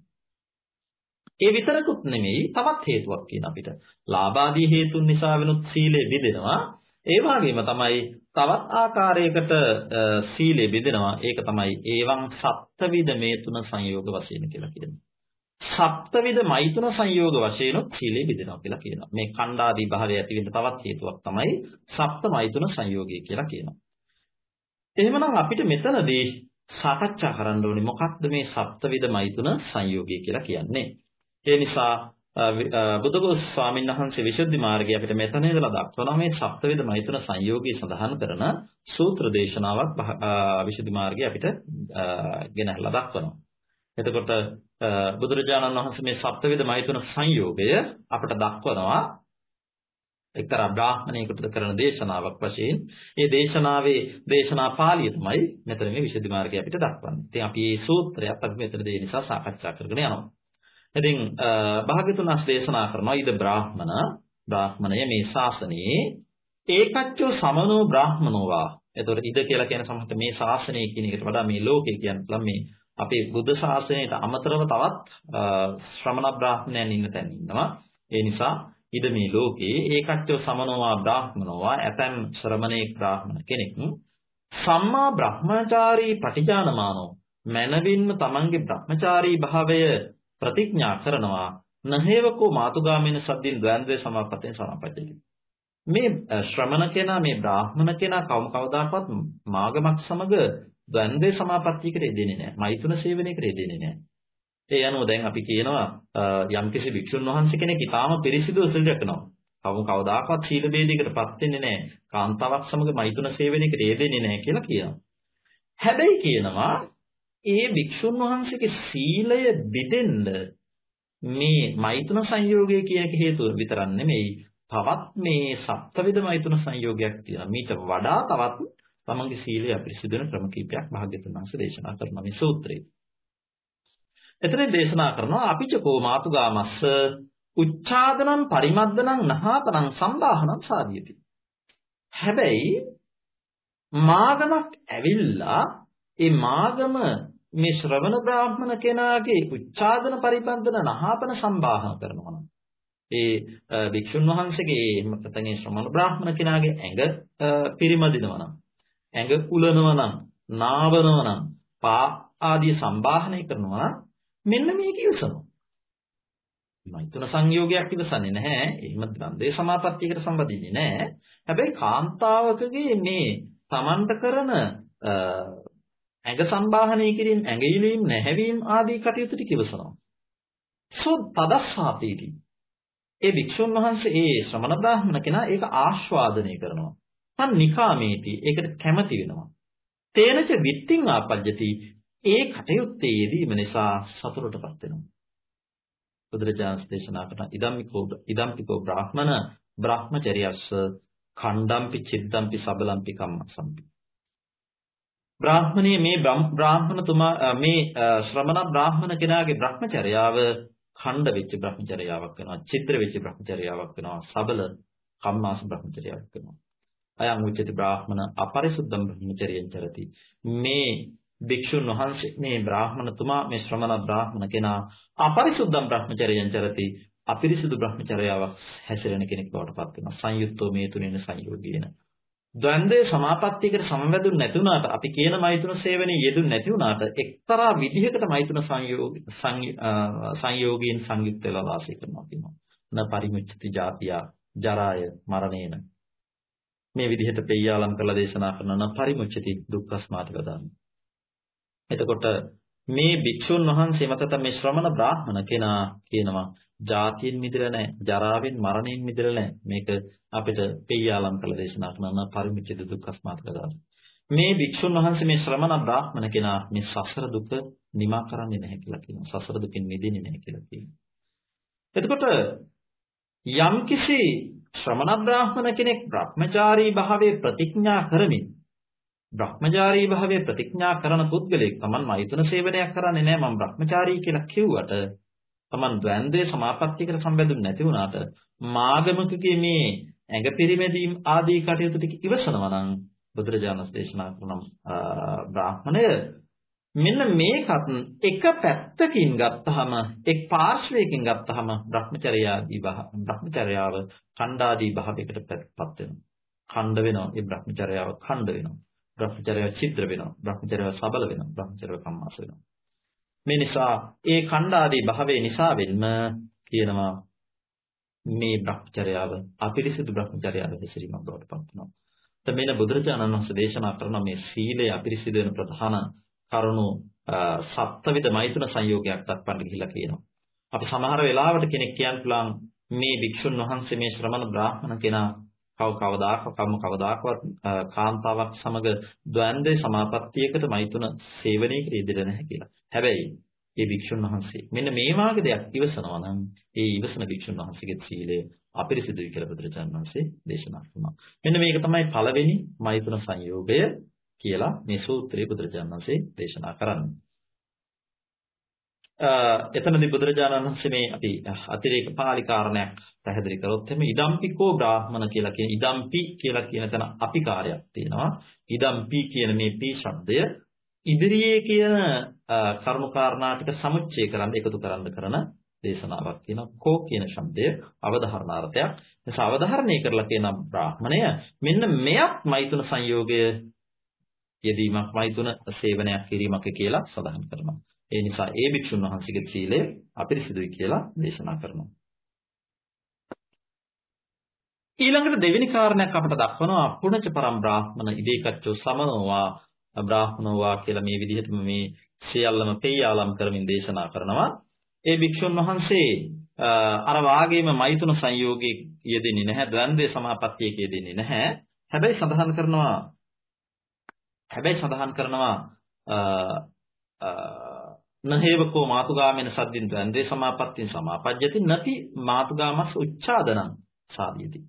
ඒ විතරකුත් නෙමෙයි තවත් හේතුවක් කියන අපිට. ලාභාදී හේතුන් නිසා වෙනුත් සීලය බෙදෙනවා. ඒ වගේම තමයි තවත් ආකාරයකට සීලය බෙදෙනවා. ඒක තමයි ඒවං සප්තවිද මේ තුන සංයෝග වශයෙන් කියලා කියනවා. සප්තවිද මෛතුන සංයෝග වශයෙන් සීලය බෙදෙනවා කියලා කියනවා. මේ ඛණ්ඩාදී භාවය ඇති වෙන්න තවත් හේතුවක් තමයි සප්ත මෛතුන සංයෝගය කියලා කියනවා. එහෙමනම් අපිට මෙතනදී සාකච්ඡා කරන්න ඕනේ මොකක්ද මේ සප්තවිද මෛතුන සංයෝගය කියලා කියන්නේ? ඒ නිසා බුදුගොස් ස්වාමීන් වහන්සේ විසුද්ධි මාර්ගය අපිට මෙතන ඉඳලා දක්වනවා මේ සප්තවිද මෛතුන සංයෝගී සඳහන් කරන සූත්‍ර දේශනාවක් විසුද්ධි මාර්ගය අපිට ගෙනහැලා දක්වනවා. එතකොට බුදුරජාණන් වහන්සේ මේ සප්තවිද මෛතුන සංයෝගය අපට දක්වනවා එක්තරා බ්‍රාහ්මණයෙකුට කරන දේශනාවක් වශයෙන් ඒ දේශනාවේ දේශනා පාළිය තමයි මෙතන මේ විසුද්ධි මාර්ගය අපිට දක්වන්නේ. ඉතින් අපි මේ සූත්‍රයත් අපි මෙතන දේ නිසා සාකච්ඡා කරගෙන යනවා. ඉතින් භාග්‍යතුන් වහන්සේ දේශනා කරනවා ඊද බ්‍රාහ්මන බ්‍රාහ්මණය මේ ශාසනයේ ඒකච්චෝ සමනෝ බ්‍රාහ්මනෝවා. එතකොට ඉද කියලා කියන සමහත මේ ශාසනය කියන එකට වඩා මේ ලෝකේ කියන්නේ මේ අපේ බුද්ධ ශාසනයට අමතරව තවත් ශ්‍රමණ බ්‍රාහ්මණයන් ඉන්න තැන ඉන්නවා. ඒ නිසා ඉද මේ ලෝකේ ඒකච්චෝ සමනෝවා බ්‍රාහ්මනෝවා ඇතැම් ශ්‍රමණේක් බ්‍රාහ්මණ කෙනෙක් සම්මා බ්‍රහ්මචාරී පටිජානමානෝ මනවින්ම තමන්ගේ බ්‍රහ්මචාරී භාවය ප්‍රතිඥා කරනවා නහේවකෝ මාතුගාමින සද්දින් ද්වන්ද්වේ සමාපතෙන් සමාපජ්ජති මේ ශ්‍රමණ කෙනා මේ බ්‍රාහ්මණ කෙනා කවම කවදාකවත් මාගමක් සමග ද්වන්ද්වේ සමාපත්තියකට යෙදෙන්නේ නැහැ. මෛතුන සේවනයකට යෙදෙන්නේ නැහැ. ඒ අනුව දැන් අපි කියනවා යම්කිසි භික්ෂුන් වහන්සේ කෙනෙක් ඊටාම පිරිසිදුව සිල් රැකනවා. කවම කවදාකවත් සීල බේදයකටපත් වෙන්නේ නැහැ. කාන්තාවක් සමග මෛතුන සේවනයකට යෙදෙන්නේ නැහැ කියලා කියනවා. හැබැයි කියනවා ඒ භික්ෂුන් වහන්සේගේ සීලය බෙදෙන්න මේ මෛතුන සංයෝගය කියන හේතුව විතරක් නෙමෙයි තවත් මේ සප්තවිධ මෛතුන සංයෝගයක් තියෙනවා. මීට වඩා තවත් තමන්ගේ සීලය අපිරිසිදු වෙන ක්‍රම කීපයක් භාග්‍යතුන් වහන්සේ දේශනා කරන මේ සූත්‍රයේ. එතන දේශනා කරනවා අපිචකෝ මාතුගාමස්ස උච්ඡාදනං පරිමද්දනං නහාතනං සම්බාහනං සාධියති. හැබැයි මාගමක් ඇවිල්ලා ඒ මාගම මේ ශ්‍රවණ බ්‍රාහ්මණ කෙනාගේ උච්චාදන පරිපන්තන නහාපන සම්බාහන කරනවා නම් ඒ වික්ෂුන් වහන්සේගේ නැත්නම් ඒ ශ්‍රමණ බ්‍රාහ්මණ කෙනාගේ ඇඟ පිරිමදිනවා නම් ඇඟ කුලනවා නම් නාවනවා නම් පා ආදී සම්බාහනය කරනවා නම් මෙන්න මේක ඉවසනවා මෛතුන සංයෝගයක් ඉවසන්නේ නැහැ. එහෙම ද්වන්දේ සමාපත්තියකට සම්බන්ධින්නේ නැහැ. හැබැයි කාන්තාවකගේ මේ තමන්ට කරන ඇඟ සම්බාහනය කිරීම, ඇඟිලීම් නැහැවීම ආදී කටයුතු ටික ඉවසනවා. සෝ තදස්සාපීති. ඒ වික්ෂුන් වහන්සේ ඒ ශ්‍රමණ බ්‍රාහ්මණ කෙනා ඒක ආස්වාදනය කරනවා. තන් නිකාමේති ඒකට කැමති වෙනවා. තේනච විත්තිං ආපජ්ජති ඒ කටයුත්තේ යෙදීම නිසා සතුටටපත් වෙනවා. බුදුරජාණන් දේශනා කරන ඉදම්මිකෝ ඉදම්පිකෝ බ්‍රාහ්මණ බ්‍රහ්මචර්යස්ස ඛණ්ඩම්පි චිද්දම්පි සබලම්පි කම්මසම්පි බ්‍රාහ්මණයේ මේ බ්‍රාහ්මණතුමා මේ ශ්‍රමණ බ්‍රාහ්මණ කෙනාගේ බ්‍රහ්මචර්යාව ඛණ්ඩ වෙච්ච බ්‍රහ්මචර්යාවක් වෙනවා චිත්‍ර වෙච්ච බ්‍රහ්මචර්යාවක් වෙනවා සබල කම්මාස බ්‍රහ්මචර්යාවක් වෙනවා. අයං උච්චති බ්‍රාහ්මණ අපරිසුද්ධම් බ්‍රහ්මචර්යං චරති. මේ භික්ෂුන් වහන්සේ මේ බ්‍රාහ්මණතුමා මේ ශ්‍රමණ බ්‍රාහ්මණ කෙනා අපරිසුද්ධම් බ්‍රහ්මචර්යයන් චරති. අපිරිසුදු බ්‍රහ්මචර්යාවක් හැසිරෙන කෙනෙක් බවට පත් වෙනවා. සංයුක්තෝ මේ තුනෙන් සංයෝගීන ද්වන්දේ සමාපත්තියකට සමවැදුන් නැති වුණාට අපි කියන මෛතුන සේවනයේ යෙදුන් නැති වුණාට එක්තරා විදිහකට මෛතුන සංයෝග සංයෝගීන් සංයුක්ත වෙලා වාසය කරනවා කියනවා න පරිමුච්ඡති ජාතිය ජරාය මරණේන. මේ විදිහට පෙය්‍යාලම් කළ දේශනා කරන නම් පරිමුච්ඡති දුක්ඛස්මාත ගදාමි එතකොට මේ භික්ෂුන් වහන්සේ මත තමයි ශ්‍රමණ බ්‍රාහ්මණ කෙනා කියනවා ජාතියෙන් මිදෙලා නැහැ ජරාවෙන් මරණයෙන් මිදෙලා නැහැ. මේක අපිට පෙය්‍යාලම් කළ දේශනා කරන පරිමිච්ඡද දුක්ඛස්මාත් කතාව මේ භික්ෂුන් වහන්සේ මේ ශ්‍රමණ බ්‍රාහ්මණ කෙනා මේ සසර දුක නිමා කරන්නේ නැහැ කියලා කියනවා. සසර දුකින් මිදෙන්නේ නැහැ කියලා කියනවා. එතකොට යම්කිසි ශ්‍රමණ බ්‍රාහ්මණ කෙනෙක් භ්‍රමචාරී භාවයේ ප්‍රතිඥා කරමින් භ්‍රමචාරී භාවයේ ප්‍රතිඥා කරන පුද්ගලෙක් Taman මෛතුන සේවනයක් කරන්නේ නැහැ මම භ්‍රමචාරී කියලා කිව්වට Taman ද්වන්දේ සමාපත්තියකට සම්බන්ධුනේ නැති වුණාට මාගමකගේ මේ ඇඟ පිරිමැදීම් ආදී කටයුතු ටික ඉවසනවා නම් බුදුරජාණන් දේශනා කරන බ්‍රාහ්මණය මෙන්න මේකත් එක පැත්තකින් ගත්තහම එක් පාර්ශ්වයකින් ගත්තහම භ්‍රමචර්යාදී භ්‍රමචර්යාව ඛණ්ඩාදී භාවයකටපත් වෙනවා. ඛණ්ඩ වෙනවා. ඒ භ්‍රමචර්යාව ඛණ්ඩ වෙනවා. භ්‍රමචර්යය ඡිද්‍ර වෙනවා. භ්‍රමචර්යය සබල වෙනවා. භ්‍රමචර්යය කම්මාස වෙනවා. මේ නිසා ඒ ඛණ්ඩාදී භාවයේ නිසා වෙන්න කියනවා මේ භ්‍රමචර්යාව අපිරිසිදු භ්‍රමචර්යාව හැසිරීමක් බවට පත් වෙනවා. එතමෙන්න බුදුරජාණන් වහන්සේ දේශනා කරන මේ සීලය අපිරිසිදු වෙන ප්‍රධාන කරුණු සප්තවිද මෛතුන සංයෝගයක් දක්වන්න ගිහිලා කියනවා. අපි සමහර වෙලාවට කෙනෙක් කියන්න පුළුවන් මේ භික්ෂුන් වහන්සේ මේ ශ්‍රමණ බ්‍රාහ්මණ කෙනා කව කවදාකවත් කවම කවදාකවත් කාන්තාවක් සමග ද්වන්දේ සමාපත්තියකට මෛතුන සේවනයේකට යෙදෙලා නැහැ කියලා. හැබැයි මේ භික්ෂුන් වහන්සේ මෙන්න මේ වාගේ දෙයක් ඉවසනවා නම් ඒ ඉවසන භික්ෂුන් වහන්සේගේ සීලය අපිරිසිදුයි කියලා බුදුරජාණන් වහන්සේ දේශනා කරනවා. මෙන්න මේක තමයි පළවෙනි මෛතුන සංයෝගය කියලා මේ සූත්‍රයේ බුදුරජාණන් වහන්සේ දේශනා කරන්නේ. එතනදී බුදුරජාණන් වහන්සේ මේ අපි අතිරේක පාලි කාරණයක් පැහැදිලි කරොත් එimhe ඉදම්පිකෝ බ්‍රාහ්මණ කියලා කියන ඉදම්පි කියලා කියන තැන අපි කාර්යයක් තියෙනවා. ඉදම්පි කියන මේ පී ශබ්දය ඉදිරියේ කියන කර්ම කාරණා ටික සමුච්චය කරන්න එකතු කරන්න කරන දේශනාවක් තියෙනවා. කෝ කියන ශබ්දය අවධාරණාර්ථයක්. එනිසා අවධාරණය කරලා කියන බ්‍රාහ්මණය මෙන්න මෙයක් මෛතුන සංයෝගය යෙදීමක් මෛතුන සේවනයක් කිරීමක් කියලා සඳහන් කරනවා. ඒ නිසා ඒ භික්ෂුන් වහන්සේගේ සීලය අපිරිසිදුයි කියලා දේශනා කරනවා. ඊළඟට දෙවෙනි කාරණයක් අපට දක්වනවා පුණජ පරම් බ්‍රාහ්මණ ඉදේකච්චෝ සමනෝවා බ්‍රාහ්මනෝවා කියලා මේ විදිහටම මේ සියල්ලම පෙය්‍යාලම් කරමින් දේශනා කරනවා. ඒ භික්ෂුන් වහන්සේ අර වාගේම මෛතුන සංයෝගයේ යෙදෙන්නේ නැහැ, ද්වන්ද්වේ සමාපත්තියක යෙදෙන්නේ නැහැ. හැබැයි සඳහන් කරනවා හැබැයි සඳහන් කරනවා නහේවකෝ මාතුගාමෙන සද්දින් ද්වන්දේ සමාපත්තින් සමාපජ්ජති නති මාතුගාමස් උච්ඡාදනං සාධියති.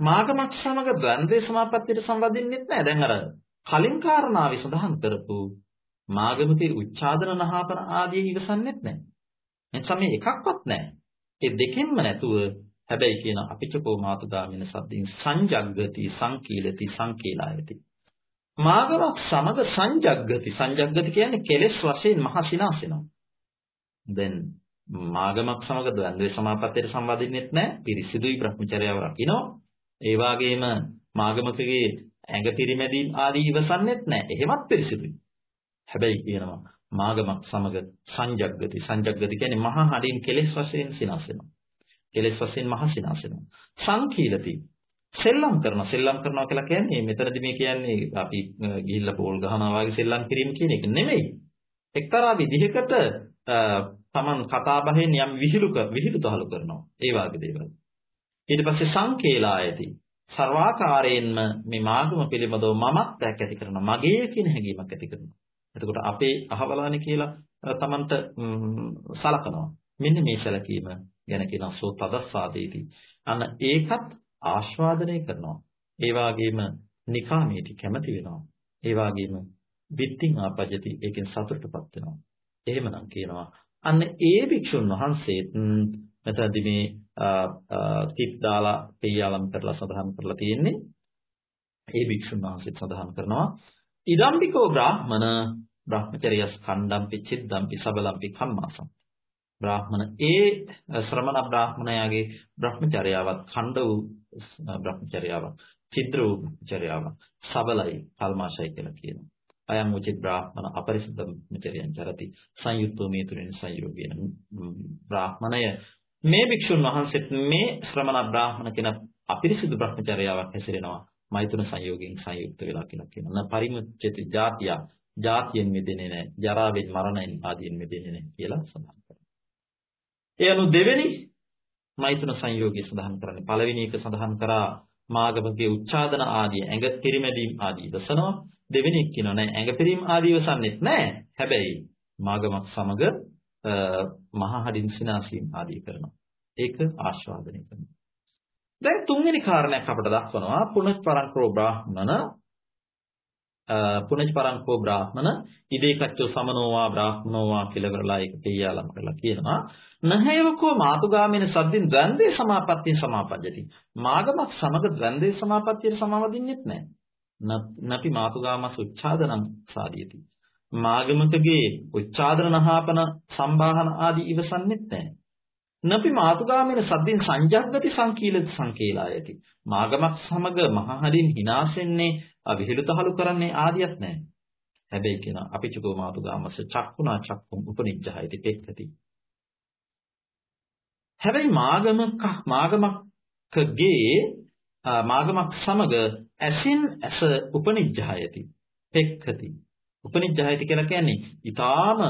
මාගමක් සමග ද්වන්දේ සමාපත්තියට සම්බන්ධින්නෙත් නෑ. දැන් අර කලින් කාරණාවේ සඳහන් කරපු මාගමකේ උච්ඡාදන නහපන ආදී ඉවසන්නෙත් නෑ. එනිසා මේ එකක්වත් නෑ. ඒ දෙකෙන්ම නැතුව හැබැයි කියන අපිචකෝ මාතුගාමින සද්දින් සංජග්ගති සංකීලති සංකීලායති. මාගමක් සමග සංජග්ගති. සංජග්ගති කියන්නේ කෙලෙස් වශයෙන් මහසිනාසෙනවා දැන් මාගමක් සමග ද්වන්ද්වේ සමාපත්තියට සම්බන්ධින්නෙත් නැහැ පිරිසිදුයි Brahmacharyaව රකින්න ඒ වගේම මාගමකගේ ඇඟ පිරිමැදීම් ආදී ඉවසන්නෙත් නැහැ එහෙමත් පිරිසිදුයි. හැබැයි කියනවා මාගමක් සමග සංජග්ගති. සංජග්ගති කියන්නේ මහා හඩින් කෙලෙස් වශයෙන් සිනාස් වෙනවා කෙලෙස් වශයෙන් මහ සිනාස් වෙනවා සංකීලති සෙල්ලම් කරනවා. සෙල්ලම් කරනවා කියලා කියන්නේ මෙතනදී මේ කියන්නේ අපි ගිහිල්ලා පෝල් ගහනවා වගේ සෙල්ලම් කිරීම කියන එක නෙමෙයි. එක්තරා විදිහකට තමන් කතා බහෙන් යම් විහිළුක විහිළුතහළු කරනවා. ඒ වගේ දේවල්. ඊට පස්සේ සංකේලායති සර්වාකාරයෙන්ම මේ මාර්ගම පිළිබඳව මමත්වයක් ඇති කරනවා. මගේ කියන හැඟීමක් ඇති කරනවා. එතකොට අපේ අහවලානේ කියලා තමන්ට සලකනවා. මෙන්න මේ සැලකීම ගැන කියන සෝතදස්සාදේති. අන්න ඒකත් ආස්වාදනය කරනවා. ඒ වගේම නිකාමේටි කැමති වෙනවා. ඒ වගේම විත්තිං ආපජති ඒකෙන් සතුටටපත් වෙනවා. එහෙමනම් කියනවා අන්න ඒ භික්ෂුන් වහන්සේත් මෙතනදී මේ තිත් දාලා පියාලම් කරලා සඳහන් කරලා තියෙන්නේ ඒ භික්ෂුන් වහන්සේත් සඳහන් කරනවා ඉදම්බිකෝ බ්‍රාහමන බ්‍රහ්මචර්යස් කණ්ඩම්පි චිද්දම්පි සබලම්පි කම්මාසම් බ්‍රාහමන ඒ ශ්‍රමණ බ්‍රාහමණයාගේ බ්‍රහ්මචර්යාවත් ඛණ්ඩ වූ බ්‍රහ්මචර්යාවක් චිත්‍ර වූ බ්‍රහ්මචර්යාවක් සබලයි කල්මාශයි කියලා කියනවා. අයං උචිත බ්‍රාහ්මන අපරිසුද්ධ මචරියං චරති සංයුක්තෝ මේ තුලින් සංයෝගයෙන් බ්‍රාහ්මණය. මේ භික්ෂුන් වහන්සේත් මේ ශ්‍රමණ බ්‍රාහ්මණ කියන අපිරිසිදු බ්‍රහ්මචර්යාවක් හැසිරෙනවා. මෛතුන සංයෝගයෙන් සංයුක්ත වෙලා කියලා කියනවා. පරිමුච්චති ජාතිය. ජාතියෙන් මිදෙන්නේ නැහැ. ජරාවෙන් මරණයෙන් ආදීන් මිදෙන්නේ නැහැ කියලා සඳහන් කරනවා. ඒ අනු දෙවෙනි මෛතුන සංයෝගය සඳහන් කරන්නේ පළවෙනි එක සඳහන් කරා මාගමගේ උච්චාදන ආදී ඇඟ පිරිමැදීම් ආදී දසනවා. දෙවෙනි එක කියනවා නෑ ඇඟ පිරීම ආදී වසන්නේත් නෑ. හැබැයි මාගමක් සමග මහා හදින් සිනාසීම් ආදී කරනවා. ඒක ආස්වාදනය කරනවා. දැන් තුන්වෙනි කාරණයක් අපිට දක්වනවා පුනච් පරංකෝ බ්‍රාහ්මණ පුනච් පරංකෝ බ්‍රාහ්මණ ඉදේකච්චෝ සමනෝවා බ්‍රාහ්මනෝවා කියලා කරලා ඒක පියාලම් කරලා කියනවා. නහයවකෝ මාතුගාමින සද්දින් ද්වන්දේ සමාපත්තිය සමාපජ්ජති. මාගමක් සමග ද්වන්දේ සමාපත්තියට සමාවදින්නෙත් නැහැ නපි මාතුගාමස් උච්ඡාදනං සාදීති මාගමකගේ උච්ඡාදන නහාපන සම්බාහන ආදී ඉවසන්නෙත් නැහැ නපි මාතුගාමින සද්දින් සංජග්ගති සංකීලති සංකේලායති මාගමක් සමග මහහරින් හිනාසෙන්නේ අවිහිළුතහලු කරන්නේ ආදියක් නැහැ හැබැයි කියන අපිචකෝ මාතුගාමස චක්කුණා චක්කුම් උපනිච්ඡයති පෙක්කති හැබැයි මාගමක මාගමකගේ මාගමක් සමග ඇසින් ඇස උපනිච්ඡයති පෙක්කති උපනිච්ඡයති කියලා කියන්නේ ඊටාම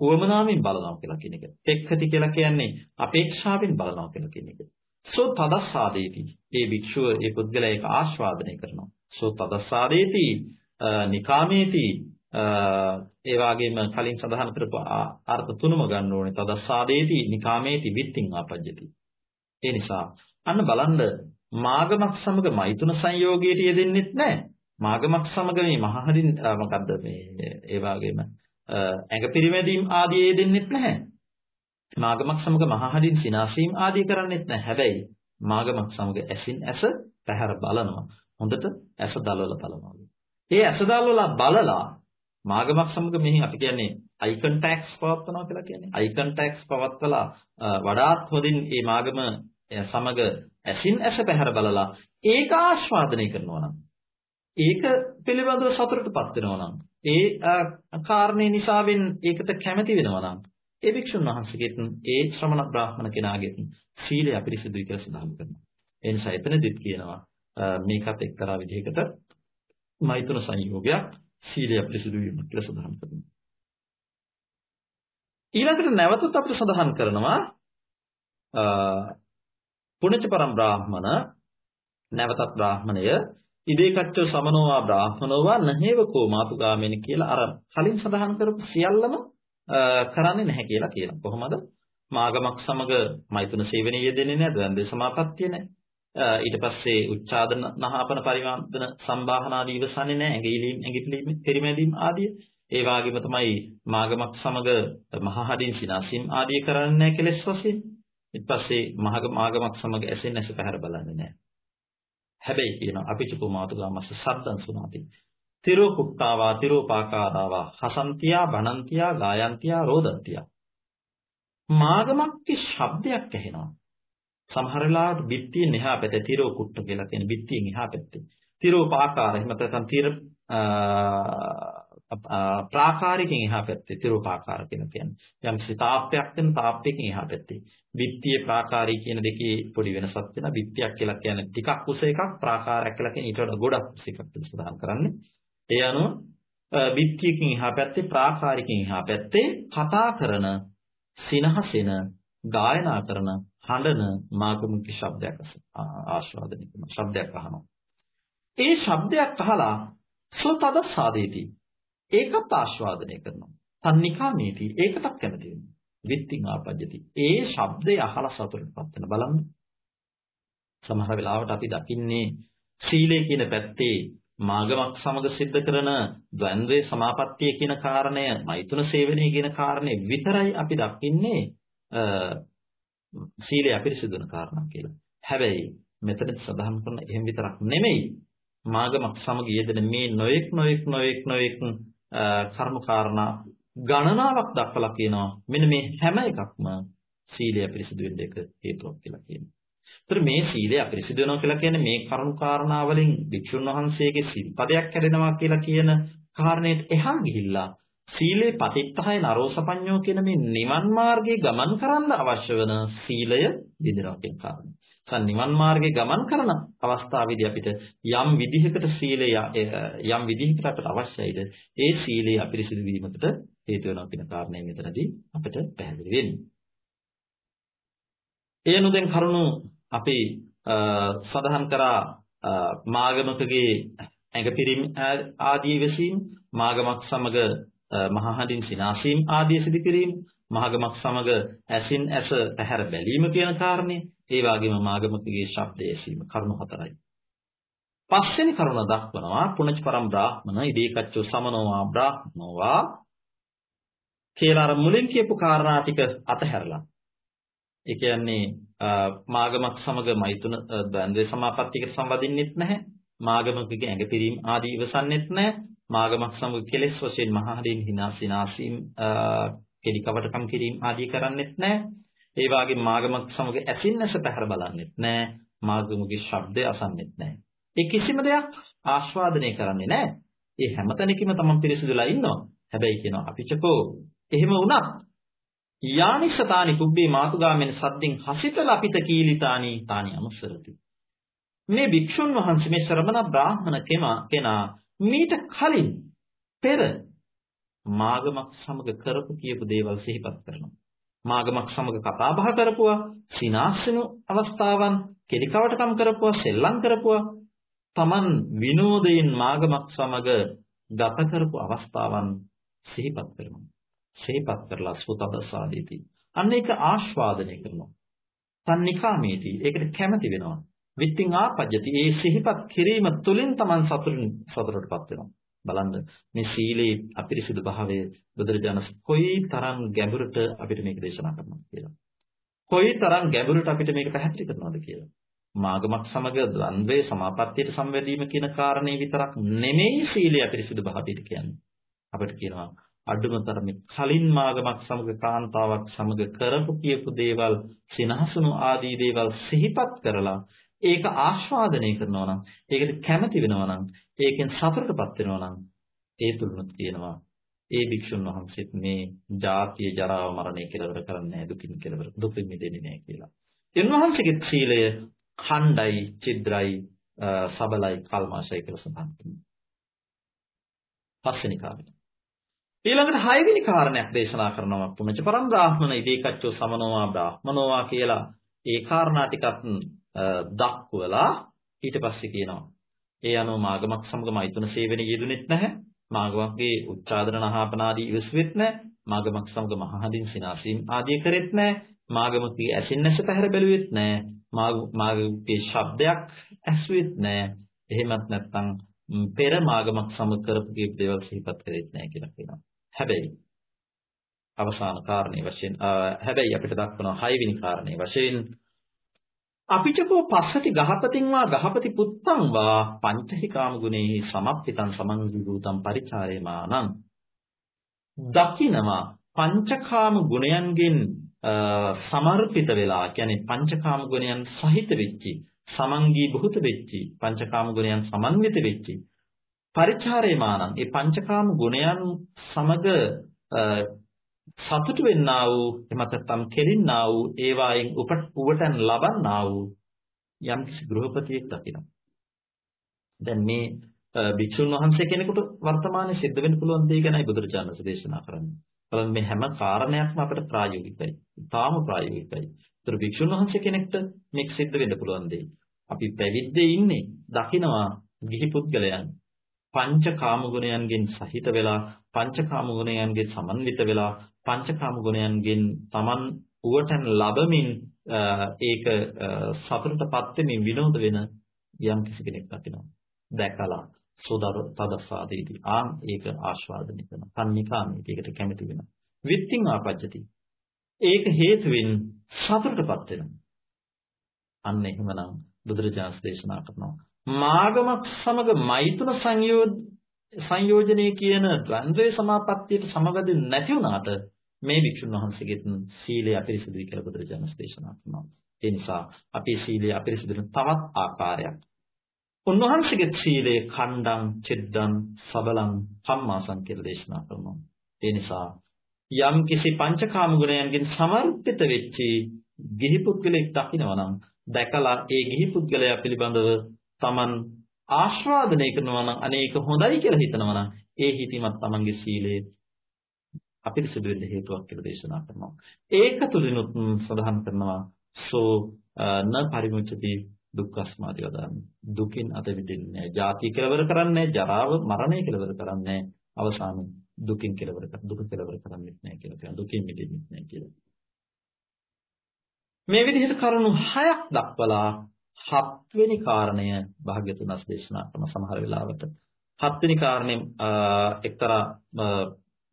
උවමනාවෙන් බලනවා කියලා කියන එක. පෙක්ඛති කියලා කියන්නේ අපේක්ෂාවෙන් බලනවා කියලා කියන එක. සෝ තදස්සාදේති. මේ භික්ෂුව මේ පුද්ගලයා ඒක ආස්වාදනය කරනවා. සෝ තදස්සාදේති නිකාමේති ඒ වගේම කලින් සඳහන් කරපු අර්ථ තුනම ගන්න ඕනේ. තදස්සාදේති නිකාමේති විත්තිං ආපජ්ජති. ඒ නිසා අන්න බලන්න මාගමක් සමග මෛතුන සංයෝගයට යෙදෙන්නෙත් නැහැ. මාගමක් සමග මේ මහහරින් මොකද්ද මේ ඒ වගේම ඇඟ පිරිමැදීම් ආදී දෙන්නෙත් නැහැ. මාගමක් සමග මහහදින් සිනාසීම් ආදී කරන්නෙත් නැහැ. හැබැයි මාගමක් සමග ඇසින් ඇස පැහැර බලනවා. හොඳට ඇස දලවලා බලනවා. ඒ ඇස දලවලා බලලා මාගමක් සමග මෙහි අපි කියන්නේ අයි කන්ටැක්ට්ස් පවත්වනවා කියලා කියන්නේ. අයි කන්ටැක්ට්ස් පවත්වලා වඩාත් හොඳින් මේ මාගම සමග ඇසින් ඇස පැහැර බලලා ඒක ආස්වාදනය කරනවා නම් ඒක පිළිබඳව සතුටටපත් වෙනවා නම් ඒ කාරණේ නිසාවෙන් ඒකට කැමති වෙනවා නම් ඒ භික්ෂුන් වහන්සේගෙත් ඒ ශ්‍රමණ බ්‍රාහ්මණ කෙනාගෙත් සීලය අපිරිසිදුයි කියලා සඳහන් කරනවා. ඒ නිසා එතනදිත් කියනවා මේකත් එක්තරා විදිහකට මෛත්‍ර සංයෝගයක් සීලය අපිරිසිදු වීම කියලා සඳහන් කරනවා. ඊළඟට නැවතත් අපිට සඳහන් කරනවා පුණජ පරම් බ්‍රාහ්මණ නැවතත් බ්‍රාහ්මණය ඉදේකච්ච සමනෝවා බ්‍රාහ්මනෝවා නහේවකෝ මාතුගාමෙනි කියලා අර කලින් සඳහන් කරපු සියල්ලම කරන්නේ නැහැ කියලා කියනවා. කොහොමද? මාගමක් සමග මෛතුන සේවනීය යෙදෙන්නේ නැහැ. ද්වන්ද සමාපත්තිය නැහැ. ඊට පස්සේ උච්චාදන නහාපන පරිවර්තන සම්බාහන ආදී ඉවසන්නේ නැහැ. ඇඟිලිම් ඇඟිලිම් පරිමැදීම් ආදී. ඒ වගේම තමයි මාගමක් සමග මහහදින් සිනාසිම් ආදී කරන්නේ නැහැ කෙලස් වශයෙන්. ඊට පස්සේ මාගමක් සමග ඇසෙන් ඇස පැහැර බලන්නේ නැහැ. හැබැයි කියනවා අපිචකෝ මාතුගාමස්ස සද්දං සුනාති. තිරෝ කුට්ටාවා තිරෝ පාකාරාවා හසන්තියා බණන්තියා ගායන්තියා රෝදන්තියා. මාගමක්කේ ශබ්දයක් ඇහෙනවා. සමහර වෙලාවට බිත්තියෙන් එහා පැත්තේ තිරෝ කුට්ට කියලා කියන බිත්තියෙන් එහා පැත්තේ. තිරෝ පාකාර එහෙම නැත්නම් තිර ප්‍රාකාරයකින් එහා පැත්තේ තිරෝපාකාර කියන කියන්නේ. යම් සිතාප්පයක් වෙන තාප්පයකින් එහා පැත්තේ. බිත්තියේ ප්‍රාකාරී කියන දෙකේ පොඩි වෙනසක් වෙනවා. බිත්තියක් කියලා කියන්නේ ටිකක් උස එකක්, ප්‍රාකාරයක් කියලා කියන්නේ ඊට වඩා ගොඩක් උස එකක් සඳහන් කරන්නේ. ඒ අනුව බිත්තියකින් එහා පැත්තේ ප්‍රාකාරයකින් එහා පැත්තේ කතා කරන සිනහසෙන ගායනා කරන හඬන මාගමුක ශබ්දයක් ආස්වාදනය කරන ශබ්දයක් අහනවා. ඒ ශබ්දයක් අහලා සෝතද සාදේති. ඒකත් ආස්වාදනය කරනවා. තන්නිකාමේති ඒකටත් කැමති වෙනවා. විත්තිං ආපජ්ජති. ඒ ශබ්දය අහලා සතුටටපත් වෙන බලන්න. සමහර වෙලාවට අපි දකින්නේ සීලය කියන පැත්තේ මාගමක් සමග සිද්ධ කරන ද්වන්ද්වේ සමාපත්තිය කියන කාරණය, මෛතුන සේවනය කියන කාරණය විතරයි අපි දකින්නේ සීලය අපිරිසිදු වෙන කාරණා කියලා. හැබැයි මෙතන සඳහන් කරන එහෙම විතරක් නෙමෙයි. මාගමක් සමග යෙදෙන මේ නොඑක් නොඑක් නොඑක් නොඑක් කර්ම කාරණා ගණනාවක් දක්වලා කියනවා. මෙන්න මේ හැම එකක්ම සීලය අපිරිසිදු වෙන්න එක හේතුවක් කියලා කියනවා. ඒතර මේ සීලය අපිරිසිදු වෙනවා කියලා කියන්නේ මේ කරුණු කාරණා වලින් වික්ෂුන් වහන්සේගේ සිල්පදයක් කැඩෙනවා කියලා කියන කාරණේට එහා ගිහිල්ලා සීලේ පතිත්තහය නරෝසපඤ්ඤෝ කියන මේ නිවන් මාර්ගයේ ගමන් කරන්න අවශ්‍ය වෙන සීලය දිනනවා කියන කාරණය. සන් නිවන් මාර්ගයේ ගමන් කරන අවස්ථාවේදී අපිට යම් විදිහකට සීලය යම් විදිහකට අපට අවශ්‍යයිද ඒ සීලය අපිරිසිදු වීමකට හේතු වෙනවා කියන කාරණය මෙතනදී අපිට පැහැදිලි වෙන්නේ. එයනුදෙන් කරුණු අපි සඳහන් කරා මාගමකගේ ඇඟපිරිම් ආදී වෙසීම් මාගමක් සමග මහහඬින් සිනාසීම් ආදී සිදු කිරීම මහගමක් සමග ඇසින් ඇස පැහැර බැලීම කියන කාරණේ ඒ වගේම මාගමකගේ ශබ්දය ඇසීම කරුණු හතරයි. පස්වෙනි කරුණ දක්වනවා පුණජ පරම් බ්‍රාහ්මන ඉදීකච්චෝ සමනෝවා බ්‍රාහ්මනෝවා කියලා අර මුලින් කියපු කාරණා ටික අතහැරලා. ඒ කියන්නේ මාගමක් සමග මෛතුන ද්වන්ද්වේ සමාපත්තියකට සම්බන්ධින්නෙත් නැහැ. මාගමකගේ ඇඟ පිරීම ආදී ඉවසන්නෙත් නැහැ. මාගමක් සමග කෙලෙස් වශයෙන් මහහරින් හිනාසිනාසීම් කෙලි කවටකම් කිරීම ආදී කරන්නෙත් නැහැ. ඒ වගේම මාගමක් සමග ඇසින් නැස පැහැර බලන්නෙත් නැහැ. මාගමගේ ශබ්දය අසන්නෙත් නැහැ. ඒ කිසිම දෙයක් ආස්වාදනය කරන්නේ නැහැ. ඒ හැම තැනකම තමන් පිරිසිදුලා ඉන්නවා. හැබැයි කියනවා අපිචකෝ එහෙම වුණත් යානිසතානි කුබ්බේ මාතුගාමෙන් සද්දෙන් හසිතල අපිට කීලිතානි තානි අනුසරති. මේ භික්ෂුන් වහන්සේ මේ ශ්‍රමණ බ්‍රාහ්මණ කෙනා මීට කලින් පෙර මාගමක් සමග කරපු කියපු දේවල් සිහිපත් කරනවා. මාගමක් සමග කතා බහ කරපුවා, සිනාස්සනු අවස්ථාවන්, කෙලිකවටකම් කරපුවා, සෙල්ලම් කරපුවා, Taman විනෝදයෙන් මාගමක් සමග ගත කරපු අවස්ථාවන් සිහිපත් කරනවා. සිහිපත් කරලා සුතදසාදීති. අන්න ඒක ආස්වාදනය කරනවා. තන්නිකාමේදී ඒකට කැමති වෙනවා. විත්තිං ආපජ්ජති. ඒ සිහිපත් කිරීම තුළින් Taman සතුටින් සතුටටපත් වෙනවා. බලන්න මේ සීලේ අපිරිසිදු භාවය බුදුරජාණන් කොයි තරම් ගැඹුරට අපිට මේක දේශනා කරනවද කියලා. කොයි තරම් ගැඹුරට අපිට මේක පැහැදිලි කරනවද කියලා. මාගමක් සමග ද්වන්ද්වේ සමාපත්තියට සම්වැදීම කියන කාරණේ විතරක් නෙමෙයි සීලය අපිරිසිදු භාවයට කියන්නේ. අපිට කියනවා අඩුම තරමේ කලින් මාගමක් සමග කාන්තාවක් සමග කරපු කියපු දේවල් සිනහසුණු ආදී දේවල් සිහිපත් කරලා ඒක ආස්වාදනය කරනවා නම් ඒකට කැමති වෙනවා නම් ඒකෙන් සතුටටපත් වෙනවා නම් ඒ තුලුනුත් කියනවා ඒ භික්ෂුන් වහන්සේත් මේ ජාතිය ජරාව මරණය කෙලවර කරන්නේ නැහැ දුකින් කෙලවර දුකින් මිදෙන්නේ නැහැ කියලා. එන්වහන්සේගේ සීලය ඛණ්ඩයි, චිද්‍රයි, සබලයි, කල්මාශයි කියලා සඳහන් කරනවා. පස්වෙනි කාරණය. ඊළඟට හයවෙනි කාරණයක් දේශනා කරනවා පුණජ පරම් බ්‍රාහ්මණ ඉදීකච්චෝ සමනෝවා බ්‍රාහ්මනෝවා කියලා ඒ කාරණා ටිකත් දක්වලා ඊට පස්සේ කියනවා ඒ අනුව මාගමක් සමග මෛතුන සේවනයේ යෙදුනෙත් නැහැ. මාගමක්ගේ උච්චාදන නහාපන ආදී ඉවසුවෙත් නැහැ. මාගමක් සමග මහහදින් සිනාසීම් ආදී කරෙත් නැහැ. මාගමකගේ ඇසින් නැස පැහැර බැලුවෙත් නැහැ. මාගමගේ ශබ්දයක් ඇසුවෙත් නැහැ. එහෙමත් නැත්නම් පෙර මාගමක් සමග කරපු දේවල් සිහිපත් කරෙත් නැහැ කියලා කියනවා. හැබැයි අවසාන කාරණේ වශයෙන් හැබැයි අපිට දක්වනවා හයවෙනි කාරණේ වශයෙන් අපිචකෝ පස්සති ගහපතින් වා ගහපති පුත්තං වා පංචහිකාම ගුණේහි සමප්පිතං සමංගිභූතං පරිචාරේමානං දකින්නවා පංචකාම ගුණයන්ගෙන් සමර්පිත වෙලා කියන්නේ පංචකාම ගුණයන් සහිත වෙච්චි සමංගී භූත වෙච්චි පංචකාම ගුණයන් සමන්විත වෙච්චි පරිචාරේමානං ඒ පංචකාම ගුණයන් සමග සතුටු වෙන්නා වූ එමත් නැත්නම් කෙලින්නා වූ ඒවායින් උපටන් ලබන්නා වූ යම් කිසි ගෘහපතියෙක් දකිනවා. දැන් මේ භික්ෂුන් වහන්සේ කෙනෙකුට වර්තමානයේ සිද්ධ වෙන්න පුළුවන් දේ ගැනයි බුදුරජාණන් වහන්සේ දේශනා කරන්නේ. බලන්න මේ හැම කාරණයක්ම අපිට ප්‍රායෝගිකයි. තාම ප්‍රායෝගිකයි. ඒතර භික්ෂුන් වහන්සේ කෙනෙක්ට මේක සිද්ධ වෙන්න පුළුවන් දෙයක්. අපි පැවිද්දේ ඉන්නේ දකිනවා ගිහි පුද්ගලයන් පංචකාම ගුණයන්ගෙන් සහිත වෙලා පංචකාම ගුණයන්ගෙන් සමන්විත වෙලා පංචකාම ගුණයන්ගෙන් Taman උවටන් ලැබමින් ඒක සතුටටපත් වෙමින් විනෝද වෙන යම් කිසි කෙනෙක් දකිනවා. දැකලා සෝදර තදසාදීදී ආන් ඒක ආස්වාදනය කරන කන්නිකාමී ඒකට කැමති වෙනවා. විත්තිං ආපජ්ජති. ඒක හේතුවෙන් සතුටටපත් වෙනවා අන්න එහෙමනම් බුදුරජාණන් දේශනා කරනවා. මාගමක් සමග මෛතුන සංයෝජ සංයෝජනයේ කියන ද්වන්ද්වේ සමාපත්තියට සමගදින් නැති වුණාට මේ වික්ෂුන් වහන්සේගෙත් සීලය අපිරිසිදුයි කියලා බුදුරජාණන් දේශනා කරනවා. ඒ නිසා අපේ සීලය අපිරිසිදු තවත් ආකාරයක්. උන්වහන්සේගේ සීලය ඛණ්ඩං, චෙද්දං, සබලං, සම්මාසං කියලා දේශනා කරනවා. ඒ නිසා යම් කිසි පංචකාම ගුණයන්ගෙන් සමර්ථිත වෙච්චි ගිහි පුද්ගලෙක් දකිනවා නම් දැකලා ඒ ගිහි පුද්ගලයා පිළිබඳව Taman ආස්වාදනය කරනවා නම් අනේක හොඳයි කියලා හිතනවා නම් ඒ හිතීමත් Tamanගේ සීලයේ අපිරිසුදු වෙන්න හේතුවක් කියලා දේශනා කරනවා. ඒක තුලිනුත් සඳහන් කරනවා සෝ න පරිමුච්ඡති දුක්ඛස්මාදී වදාන. දුකින් අත විදින්නේ ජාති කෙලවර කරන්නේ ජරාව මරණය කෙලවර කරන්නේ අවසානයේ දුකින් කෙලවර කර දුක කෙලවර කරන්නේ නැහැ කියලා කියනවා. දුකින් මිදෙන්නේ නැහැ කියලා. මේ විදිහට කරුණු හයක් දක්වලා හත්වෙනි කාරණය භාග්‍යතුන් වහන්සේ දේශනා කරන සමහර වෙලාවට හත්වෙනි කාරණේ එක්තරා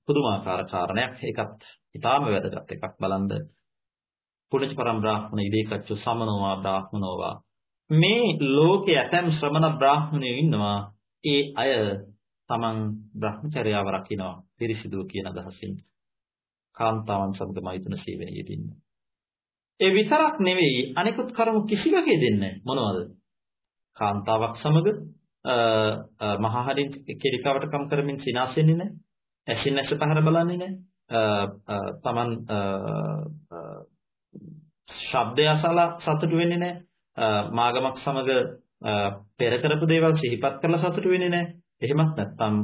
පුදුමාකාර කාරණයක්. ඒකත් ඊටාම වැදගත් එකක්. බලන්න. පුණජ පරම් බ්‍රාහ්මණ ඉදේකච්ච සමනෝවා බ්‍රාහ්මනෝවා මේ ලෝකයේ ඇතැම් ශ්‍රමණ බ්‍රාහ්මණයෝ ඉන්නවා. ඒ අය තමන් Brahmacharyaව රකින්නවා. පිරිසිදු කියන අදහසින්. කාන්තාවන් සමග මෛතුන සේවනයේ යෙදෙන්නේ. ඒ විතරක් නෙවෙයි අනිකුත් කර්ම කිසිවකේ දෙන්නේ මොනවද? කාන්තාවක් සමග මහා හරින් කෙලිකාවට කම් කරමින් සිනාසෙන්නේ නැහැ. ඇසින් ඇස පහර බලන්නේ නැහැ. තමන් ශබ්දය අසලා සතුටු වෙන්නේ නැහැ. මාගමක් සමග පෙර කරපු දේවල් සිහිපත් කරලා සතුටු වෙන්නේ නැහැ. එහෙමත් නැත්නම්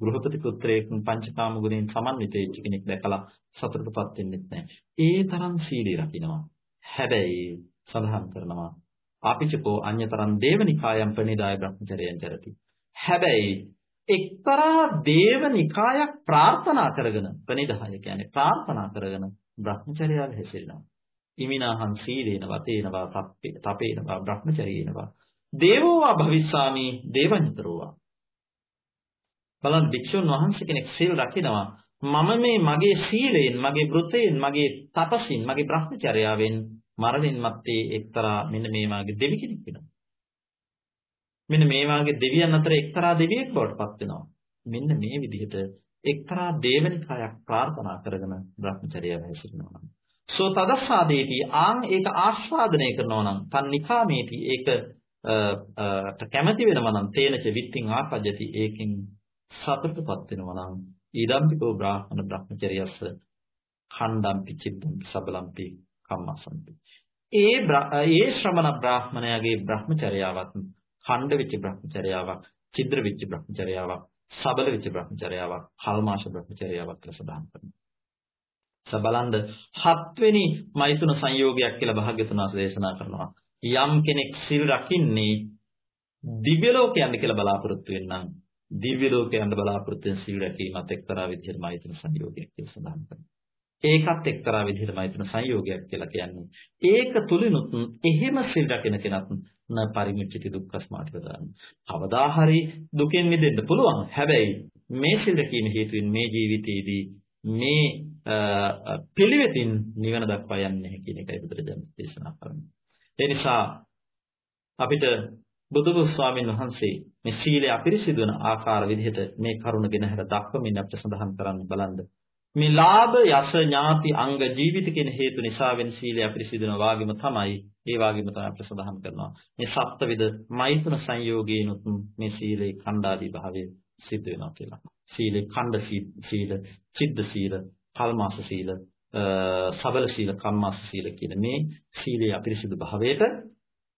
ගෘහපති පුත්‍රයෙක් පංචකාම ගුණයෙන් සමන්විත වෙච්ච කෙනෙක් දැකලා සතුටටපත් වෙන්නේ නැහැ. ඒ තරම් සීලී රකින්නවා. හැබැයි සඳහන් කරනවා ආපිචකෝ අඤ්‍යතරං දේවනිකායම් ප්‍රනිදාය බ්‍රහ්මචර්යයන් චරති. හැබැයි එක්තරා දේවනිකායක් ප්‍රාර්ථනා කරගෙන ප්‍රනිදාය කියන්නේ ප්‍රාර්ථනා කරගෙන බ්‍රහ්මචර්යාව හැසිරෙනවා. ඉමිනාහං සීලේන වතේනවා තපේනවා බ්‍රහ්මචර්යේනවා දේවෝවා භවිස්සාමි දේවඤ්ඤතරෝවා බලන්න භික්ෂුන් වහන්සේ කෙනෙක් සීල් රකිනවා මම මේ මගේ සීලයෙන් මගේ වෘතයෙන් මගේ තපසින් මගේ බ්‍රහ්මචර්යාවෙන් මරණින් මත්තේ එක්තරා මෙන්න මේ වාගේ දෙවි කෙනෙක් වෙනවා. මෙන්න මේ වාගේ දෙවියන් අතර එක්තරා දෙවියෙක් බවට පත් වෙනවා. මෙන්න මේ විදිහට එක්තරා දේවනිකායක් ප්‍රාර්ථනා කරගෙන බ්‍රහ්මචර්යාව හැසිරෙනවා නම්. සෝ තදස්සාදේති ආන් ඒක ආස්වාදනය කරනවා නම් තන්නිකාමේති ඒක කැමැති වෙනවා නම් තේනච විත්තිං ආපජ්ජති ඒකෙන් සතුටටපත් වෙනවා නම් ඊදම්පිකෝ බ්‍රාහ්මණ බ්‍රහ්මචර්යස්ස ඛණ්ඩම්පි චිත්තම්පි සබලම්පි කම්මසම්පි ඒ ඒ ශ්‍රමණ බ්‍රාහ්මණයාගේ බ්‍රහ්මචර්යාවත් ඛණ්ඩ වෙච්ච බ්‍රහ්මචර්යාවක් චිද්‍ර වෙච්ච බ්‍රහ්මචර්යාවක් සබල වෙච්ච බ්‍රහ්මචර්යාවක් කල්මාශ බ්‍රහ්මචර්යාවක් කියලා සඳහන් කරනවා සබලන්ද හත්වෙනි මෛතුන සංයෝගයක් කියලා භාග්‍යතුන් වහන්සේ දේශනා කරනවා යම් කෙනෙක් සිල් රකින්නේ දිව්‍ය ලෝකයන්ද කියලා බලාපොරොත්තු වෙන්නම් දිව්‍ය ලෝකේ යන්න බලාපොරොත්තු වෙන සීල රැකීමත් එක්තරා විදිහට මෛත්‍රී සංයෝගයක් කියලා සඳහන් කරනවා. ඒකත් එක්තරා විදිහට මෛත්‍රී සංයෝගයක් කියලා කියන්නේ. ඒක තුලිනුත් එහෙම සීල් රැකෙන කෙනත් න පරිමිච්චති දුක්ඛස්මාති වදාන. කවදා හරි දුකෙන් මිදෙන්න පුළුවන්. හැබැයි මේ සීල් රැකීම හේතුවෙන් මේ ජීවිතයේදී මේ පිළිවෙතින් නිවන දක්වා යන්නේ කියන එකයි බුදුරජාණන් දේශනා කරන්නේ. ඒ නිසා අපිට බුදුගොස් ස්වාමීන් වහන්සේ මේ සීලය අපිරිසිදු වෙන ආකාර විදිහට මේ කරුණ ගෙනහැර දක්වමින් අපිට සඳහන් කරන්න බලන්න. මේ ලාභ යස ඥාති අංග ජීවිත කියන හේතු නිසා වෙන සීලය අපිරිසිදු වෙන වාගෙම තමයි ඒ වගේම තමයි අපිට සඳහන් කරනවා මේ සප්තවිද මෛත්‍ර සංයෝගේනොත් මේ සීලේ ඛණ්ඩාදී භාවය සිද්ධ වෙනවා කියලා. සීලේ ඛණ්ඩ සීල, චිද්ද සීල, කල්මාස සීල, සබල සීල, කම්මාස සීල කියන මේ සීලේ අපිරිසිදු භාවයට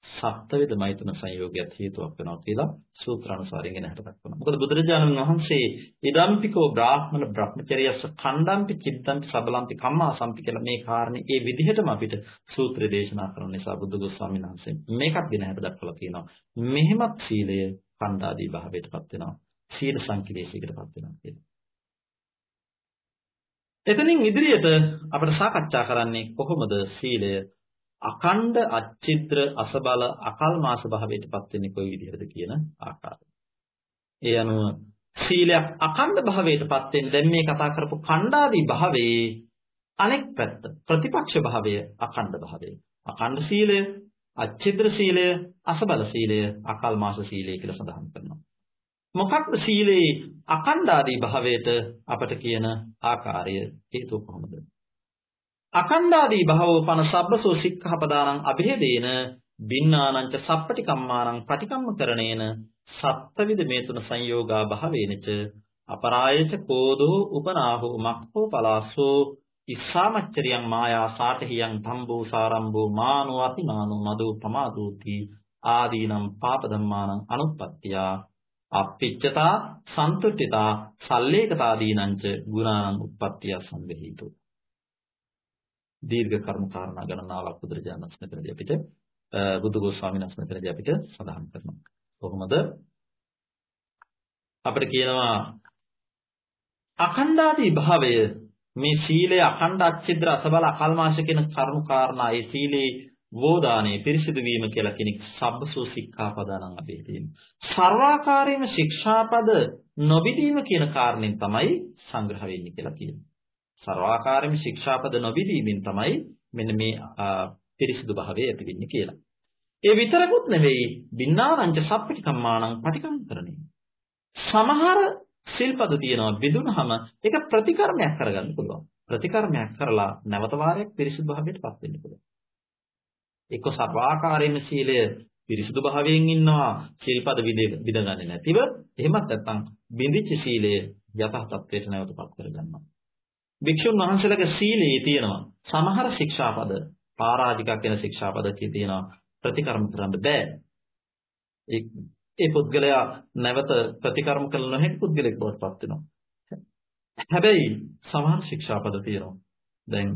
සප්තවිද මෛතුන සංයෝගයත් හේතුවක් වෙනවා කියලා සූත්‍රානුසාරයෙන් ගෙන හට දක්වනවා. මොකද බුදුරජාණන් වහන්සේ ඉදම්පිකෝ බ්‍රාහ්මණ බ්‍රහ්මචර්යස්ස ඛණ්ඩම්පි චිත්තම්පි සබලම්පි කම්මාසම්පි කියලා මේ කාරණේ ඒ විදිහටම අපිට සූත්‍රය දේශනා කරන නිසා බුදු ගෝස්වාමීන් වහන්සේ මේකත් ගෙන හට දක්වලා කියනවා. මෙහෙමත් සීලය ඛණ්ඩාදී භාවයටපත් වෙනවා. සීල සංකලේශයකටපත් වෙනවා කියලා. එතනින් ඉදිරියට අපිට සාකච්ඡා කරන්නේ කොහොමද සීලය අකණ්ඩ අච්චිද්‍ර අසබල අකල් මාස භාවයටපත් වෙන්නේ කොයි විදිහටද කියන ආකාරය. ඒ අනුව සීලයක් අකණ්ඩ භාවයටපත් වෙන්නේ දැන් මේ කතා කරපු ඛණ්ඩාදී භාවයේ අනෙක් පැත්ත ප්‍රතිපක්ෂ භාවය අකණ්ඩ භාවය. අකණ්ඩ සීලය, අච්චිද්‍ර සීලය, අසබල සීලය, අකල් මාස සීලය කියලා සඳහන් කරනවා. මොකක්ද සීලේ අකණ්ඩාදී භාවයට අපට කියන ආකාරය හේතු කොහොමද? අකණ්ඩාදී භවෝ පන සබ්බසෝ සික්ඛාපදානං અભේදේන බින්නානංච සප්පටිකම්මානං පටිකම්ම කරණේන සත්ත්වවිද මේ තුන සංයෝගා භවේනච අපරායච කෝදෝ උපනාහෝ මක්ඛෝ පලාසෝ ඉස්සාමච්චරියං මායා සාඨහියං ධම්බෝ සාරම්භෝ මානෝ අතිමානෝ මදෝ පමාදෝති ආදීනම් පාප ධම්මානං අනුප්පත්තියා අප්පිච්චතා සන්තුට්ඨිතා සල්ලේකතාදීනංච ගුණානං උප්පත්තිය සම්වේහිතෝ. දීර්ඝ කර්ම කාරණා ගණනාවක් බුදුරජාණන් වහන්සේ මෙතනදී අපිට බුදුගොස් ස්වාමීන් වහන්සේ මෙතනදී අපිට සඳහන් කරනවා. කොහොමද? අපිට කියනවා අඛණ්ඩාදී භාවය මේ සීලය අඛණ්ඩ අච්චිද්‍ර අසබල අකල්මාශ කියන කරුණු කාරණා ඒ සීලේ වෝදානේ පිරිසිදු වීම කියලා කෙනෙක් සබ්බසෝ සික්ඛාපදානං අපේදීන. සර්වාකාරයෙන්ම ශික්ෂාපද නොබිදීම කියන කාරණෙන් තමයි සංග්‍රහ වෙන්නේ කියලා කියනවා. සර්වාකාරයෙන් ශික්ෂාපද නොවිදීමෙන් තමයි මෙන්න මේ පිරිසිදු භාවය ඇති වෙන්නේ කියලා. ඒ විතරකුත් නෙවෙයි බින්නානංච සප්පටිකම්මාණං පටිකම්කරණේ. සමහර සිල්පද තියෙනවා බිඳුනහම ඒක ප්‍රතිකර්මයක් කරගන්න පුළුවන්. ප්‍රතිකර්මයක් කරලා නැවත වාරයක් පිරිසිදු භාවයටපත් වෙන්න පුළුවන්. එක්ක සර්වාකාරයෙන් සීලය පිරිසුදු භාවයෙන් ඉන්නවා සිල්පද විදගන්නේ නැතිව එහෙමත් නැත්නම් බිඳිච්ච සීලය යථා තත්ත්වයට නැවතපත් කරගන්නවා භික්ෂුන් වහන්සේලාගේ සීලයේ තියෙනවා සමහර ශික්ෂාපද පරාජිකක් වෙන ශික්ෂාපද තියෙනවා ප්‍රතිකර්ම කරන්න බෑ. ඒ ඒ පුද්ගලයා නැවත ප්‍රතිකර්ම කළ නොහැකි පුද්ගලෙක් බවට පත් වෙනවා. හැබැයි සමහර ශික්ෂාපද තියෙනවා. දැන්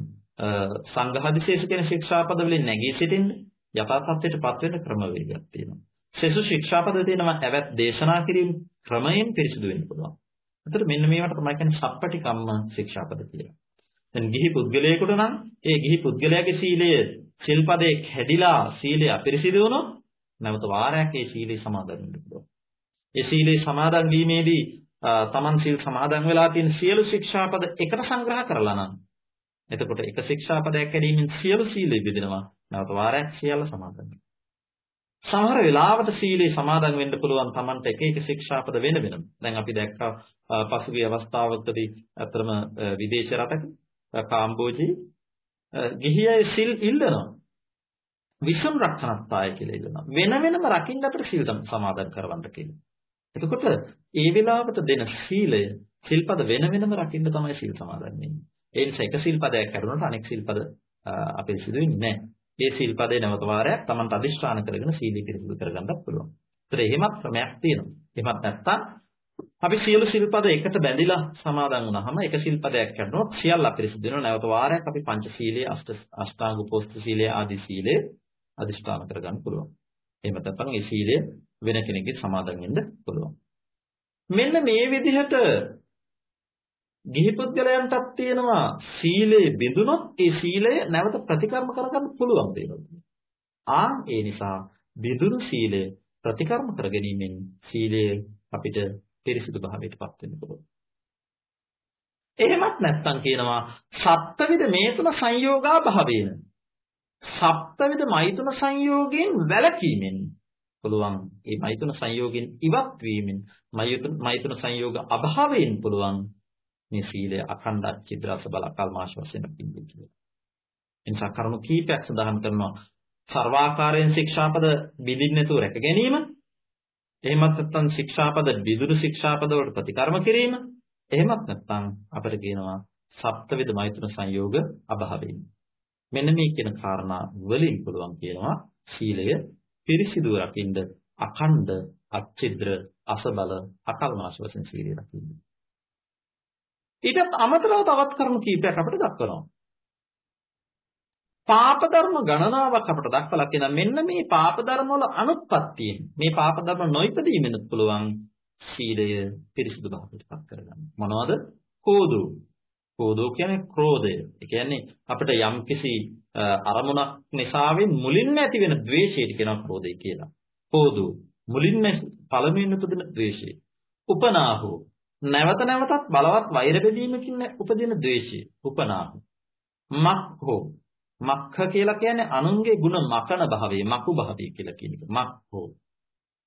සංඝහදිශේෂ කියන ශික්ෂාපද වලින් නැගී සිටින්න යථා තත්ත්වයටපත් වෙන්න ක්‍රමවේදයක් තියෙනවා. සෙසු ශික්ෂාපද තියෙනවා ඇවත් දේශනා කිරීම ක්‍රමයෙන් පිරිසිදු වෙන්න පුළුවන්. එතකොට මෙන්න මේවට තමයි කියන්නේ සප්පටි කම්ම ශික්ෂාපද කියලා. දැන් ගිහි පුද්ගලයෙකුට නම් ඒ ගිහි පුද්ගලයාගේ සීලය සිල්පදේ කැඩිලා සීලය අපිරිසිදු වුණොත් නැවත වාරයක් ඒ සීලය සමාදන් වෙන්න පුළුවන්. ඒ සීලය සමාදන් වීමේදී තමන් සීල් සමාදන් වෙලා තියෙන සියලු ශික්ෂාපද එකට සංග්‍රහ කරලා නම් එතකොට එක ශික්ෂාපදයක් කැඩීමෙන් සියලු සීලෙ බෙදෙනවා. නැවත වාරයක් සියල්ල සමාදන් වෙනවා. සමහර වෙලාවට සීලේ සමාදන් වෙන්න පුළුවන් Tamanට එක එක ශික්ෂාපද වෙන වෙනම. දැන් අපි දැක්කා පසුගිය අවස්ථාවකදී අතරම විදේශ රටක කාම්බෝජී ගිහියයි සිල් ඉල්ලනවා. විසම් රක්ෂණත්තාය කියලා ඉල්ලනවා. වෙන වෙනම රකින්න අපිට සීල් සමාදන් කරවන්න කියලා. එතකොට ඒ වෙලාවට දෙන සීලය සිල්පද වෙන වෙනම රකින්න තමයි සීල් සමාදන් වෙන්නේ. ඒ නිසා එක සිල්පදයක් කරුණාට අනෙක් සිල්පද අපේ සිදු වෙන්නේ නැහැ. ඒ සිල්පදේ නැවත වාරයක් Tamanට අදිෂ්ඨාන කරගෙන සීලී පිරිසිදු කරගන්නත් පුළුවන්. ඒතර එහෙමත් ක්‍රමයක් තියෙනවා. එහෙමත් නැත්නම් අපි සියලු සිල්පද එකට බැඳිලා සමාදන් වුණාම එක සිල්පදයක් කරනොත් සියල්ල අපිරිසිදු වෙනවා. නැවත වාරයක් අපි පංච සීලයේ අෂ්ට අෂ්ටාංග උපෝස්ත සීලයේ ආදී සීලයේ අදිෂ්ඨාන කරගන්න පුළුවන්. එහෙම නැත්නම් ඒ සීලය වෙන කෙනෙක්ගේ සමාදන් වෙන්න පුළුවන්. මෙන්න මේ විදිහට ගිහි පුද්ගලයන්ටත් තියෙනවා සීලේ බිඳුනොත් ඒ සීලය නැවත ප්‍රතිකර්ම කරගන්න පුළුවන් දේවල්. ආ ඒ නිසා බිඳුණු සීලය ප්‍රතිකර්ම කර ගැනීමෙන් සීලය අපිට පිරිසිදු භාවයටපත් වෙන්න පුළුවන්. එහෙමත් නැත්නම් කියනවා සත්ත්වවිද මේ තුන සංයෝගා භාවේන. සප්තවිද මෛතුන සංයෝගයෙන් වැළකීමෙන් පුළුවන්. මේ මෛතුන සංයෝගයෙන් ඉවත් වීමෙන් මෛතුන සංයෝග අභාවයෙන් පුළුවන් මේ සීලය අඛණ්ඩ චිද්‍රස බල කල්මාශ වශයෙන් පිළිගන්නේ කියලා. එනිසා කරුණු කීපයක් සඳහන් කරනවා. සර්වාකාරයෙන් ශික්ෂාපද බිඳින්න නැතුව රැක ගැනීම. එහෙමත් නැත්නම් ශික්ෂාපද විදුරු ශික්ෂාපද වලට ප්‍රතිකර්ම කිරීම. එහෙමත් නැත්නම් අපිට කියනවා සප්තවිද මෛත්‍ර සංයෝග අභාවයෙන්. මෙන්න මේ කියන කාරණා වලින් පුළුවන් කියනවා සීලය පිරිසිදු රකින්න අඛණ්ඩ අච්චිද්‍ර අසබල අකල්මාශ වශයෙන් සීලය රකින්න. ඊටත් අමතරව තවත් කරුණු කීපයක් අපිට දක්වනවා පාප ධර්ම ගණනාවක් අපට දක්වලා කියන මෙන්න මේ පාප ධර්ම වල අනුත්පත්තියෙන් මේ පාප ධර්ම නොයිපදීමෙනුත් පුළුවන් සීලය පිරිසිදු භාවයට පත් කරගන්න. මොනවද? කෝධු. කෝධු කියන්නේ ක්‍රෝධය. ඒ කියන්නේ අපිට යම්කිසි අරමුණක් නිසාවෙන් මුලින්ම ඇති වෙන ද්වේෂයට කියනවා ක්‍රෝධය කියලා. කෝධු. මුලින්ම පළමුවෙන් උපදින ද්වේෂය. උපනාහෝ. නැවත නැවතත් බලවත් වෛර බැඳීමකින් උපදින ද්වේෂය. උපනාහෝ. මක්ඛෝ මක්ඛ කියලා කියන්නේ අනුන්ගේ ಗುಣ මකන භාවයේ මකු භාවයේ කියලා කියන එක. මක්ඛෝ.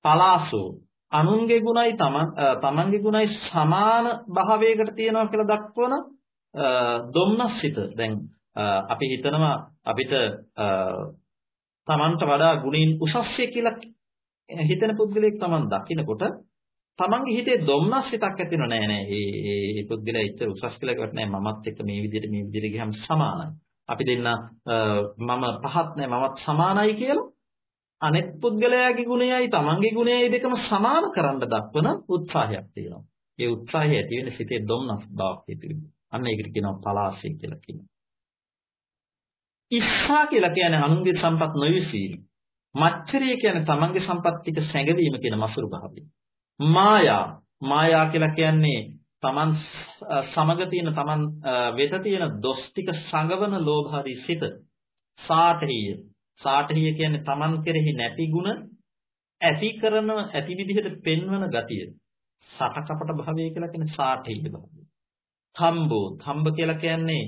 පලාසෝ අනුන්ගේ ගුණයි තමන් තමන්ගේ ගුණයි සමාන භාවයකට තියෙනවා කියලා දක්වන ධම්නස්සිත. දැන් අපි හිතනවා අපිට තමන්ට වඩා ගුණින් උසස්ය කියලා හිතන පුද්ගලයෙක් තමන් දකිනකොට තමන්ගේ හිතේ ධම්නස්සිතක් ඇති වෙනව නෑ නෑ. ඒ ඒ පුද්ගලයා ඉච්ච උසස් කියලා කට නෑ මමත් එක්ක මේ විදිහට මේ විදිහට ගියම සමානයි. අපි දෙන්න මම පහත් නෑ මමත් සමානයි කියලා අනෙක් පුද්ගලයාගේ ගුණයයි තමන්ගේ ගුණයයි දෙකම සමාන කරන්න දක්වන උත්සාහයක් තියෙනවා. ඒ උත්සාහය ඇති වෙන සිතේ දුම්නස් බවක් ඇතිවෙනවා. අන්න ඒකට කියනවා පලාසය කියලා කියනවා. ඉස්සා කියලා කියන්නේ අනුන්ගේ සම්පත් නොයසීම. මච්චරිය කියන්නේ තමන්ගේ සම්පත් ටික සැඟවීම කියන මසුරු භාවය. මායා. මායා කියලා කියන්නේ තමන් සමග තියෙන තමන් වෙත තියෙන දොස් ටික සංගවන ලෝභාදී සිත. සාඨිය. සාඨිය කියන්නේ තමන් කෙරෙහි නැති ಗುಣ ඇති කරන ඇති විදිහට පෙන්වන ගතිය. සටකපට භාවය කියලා කියන්නේ සාඨිය භාවය. තම්බෝ. තම්බ කියලා කියන්නේ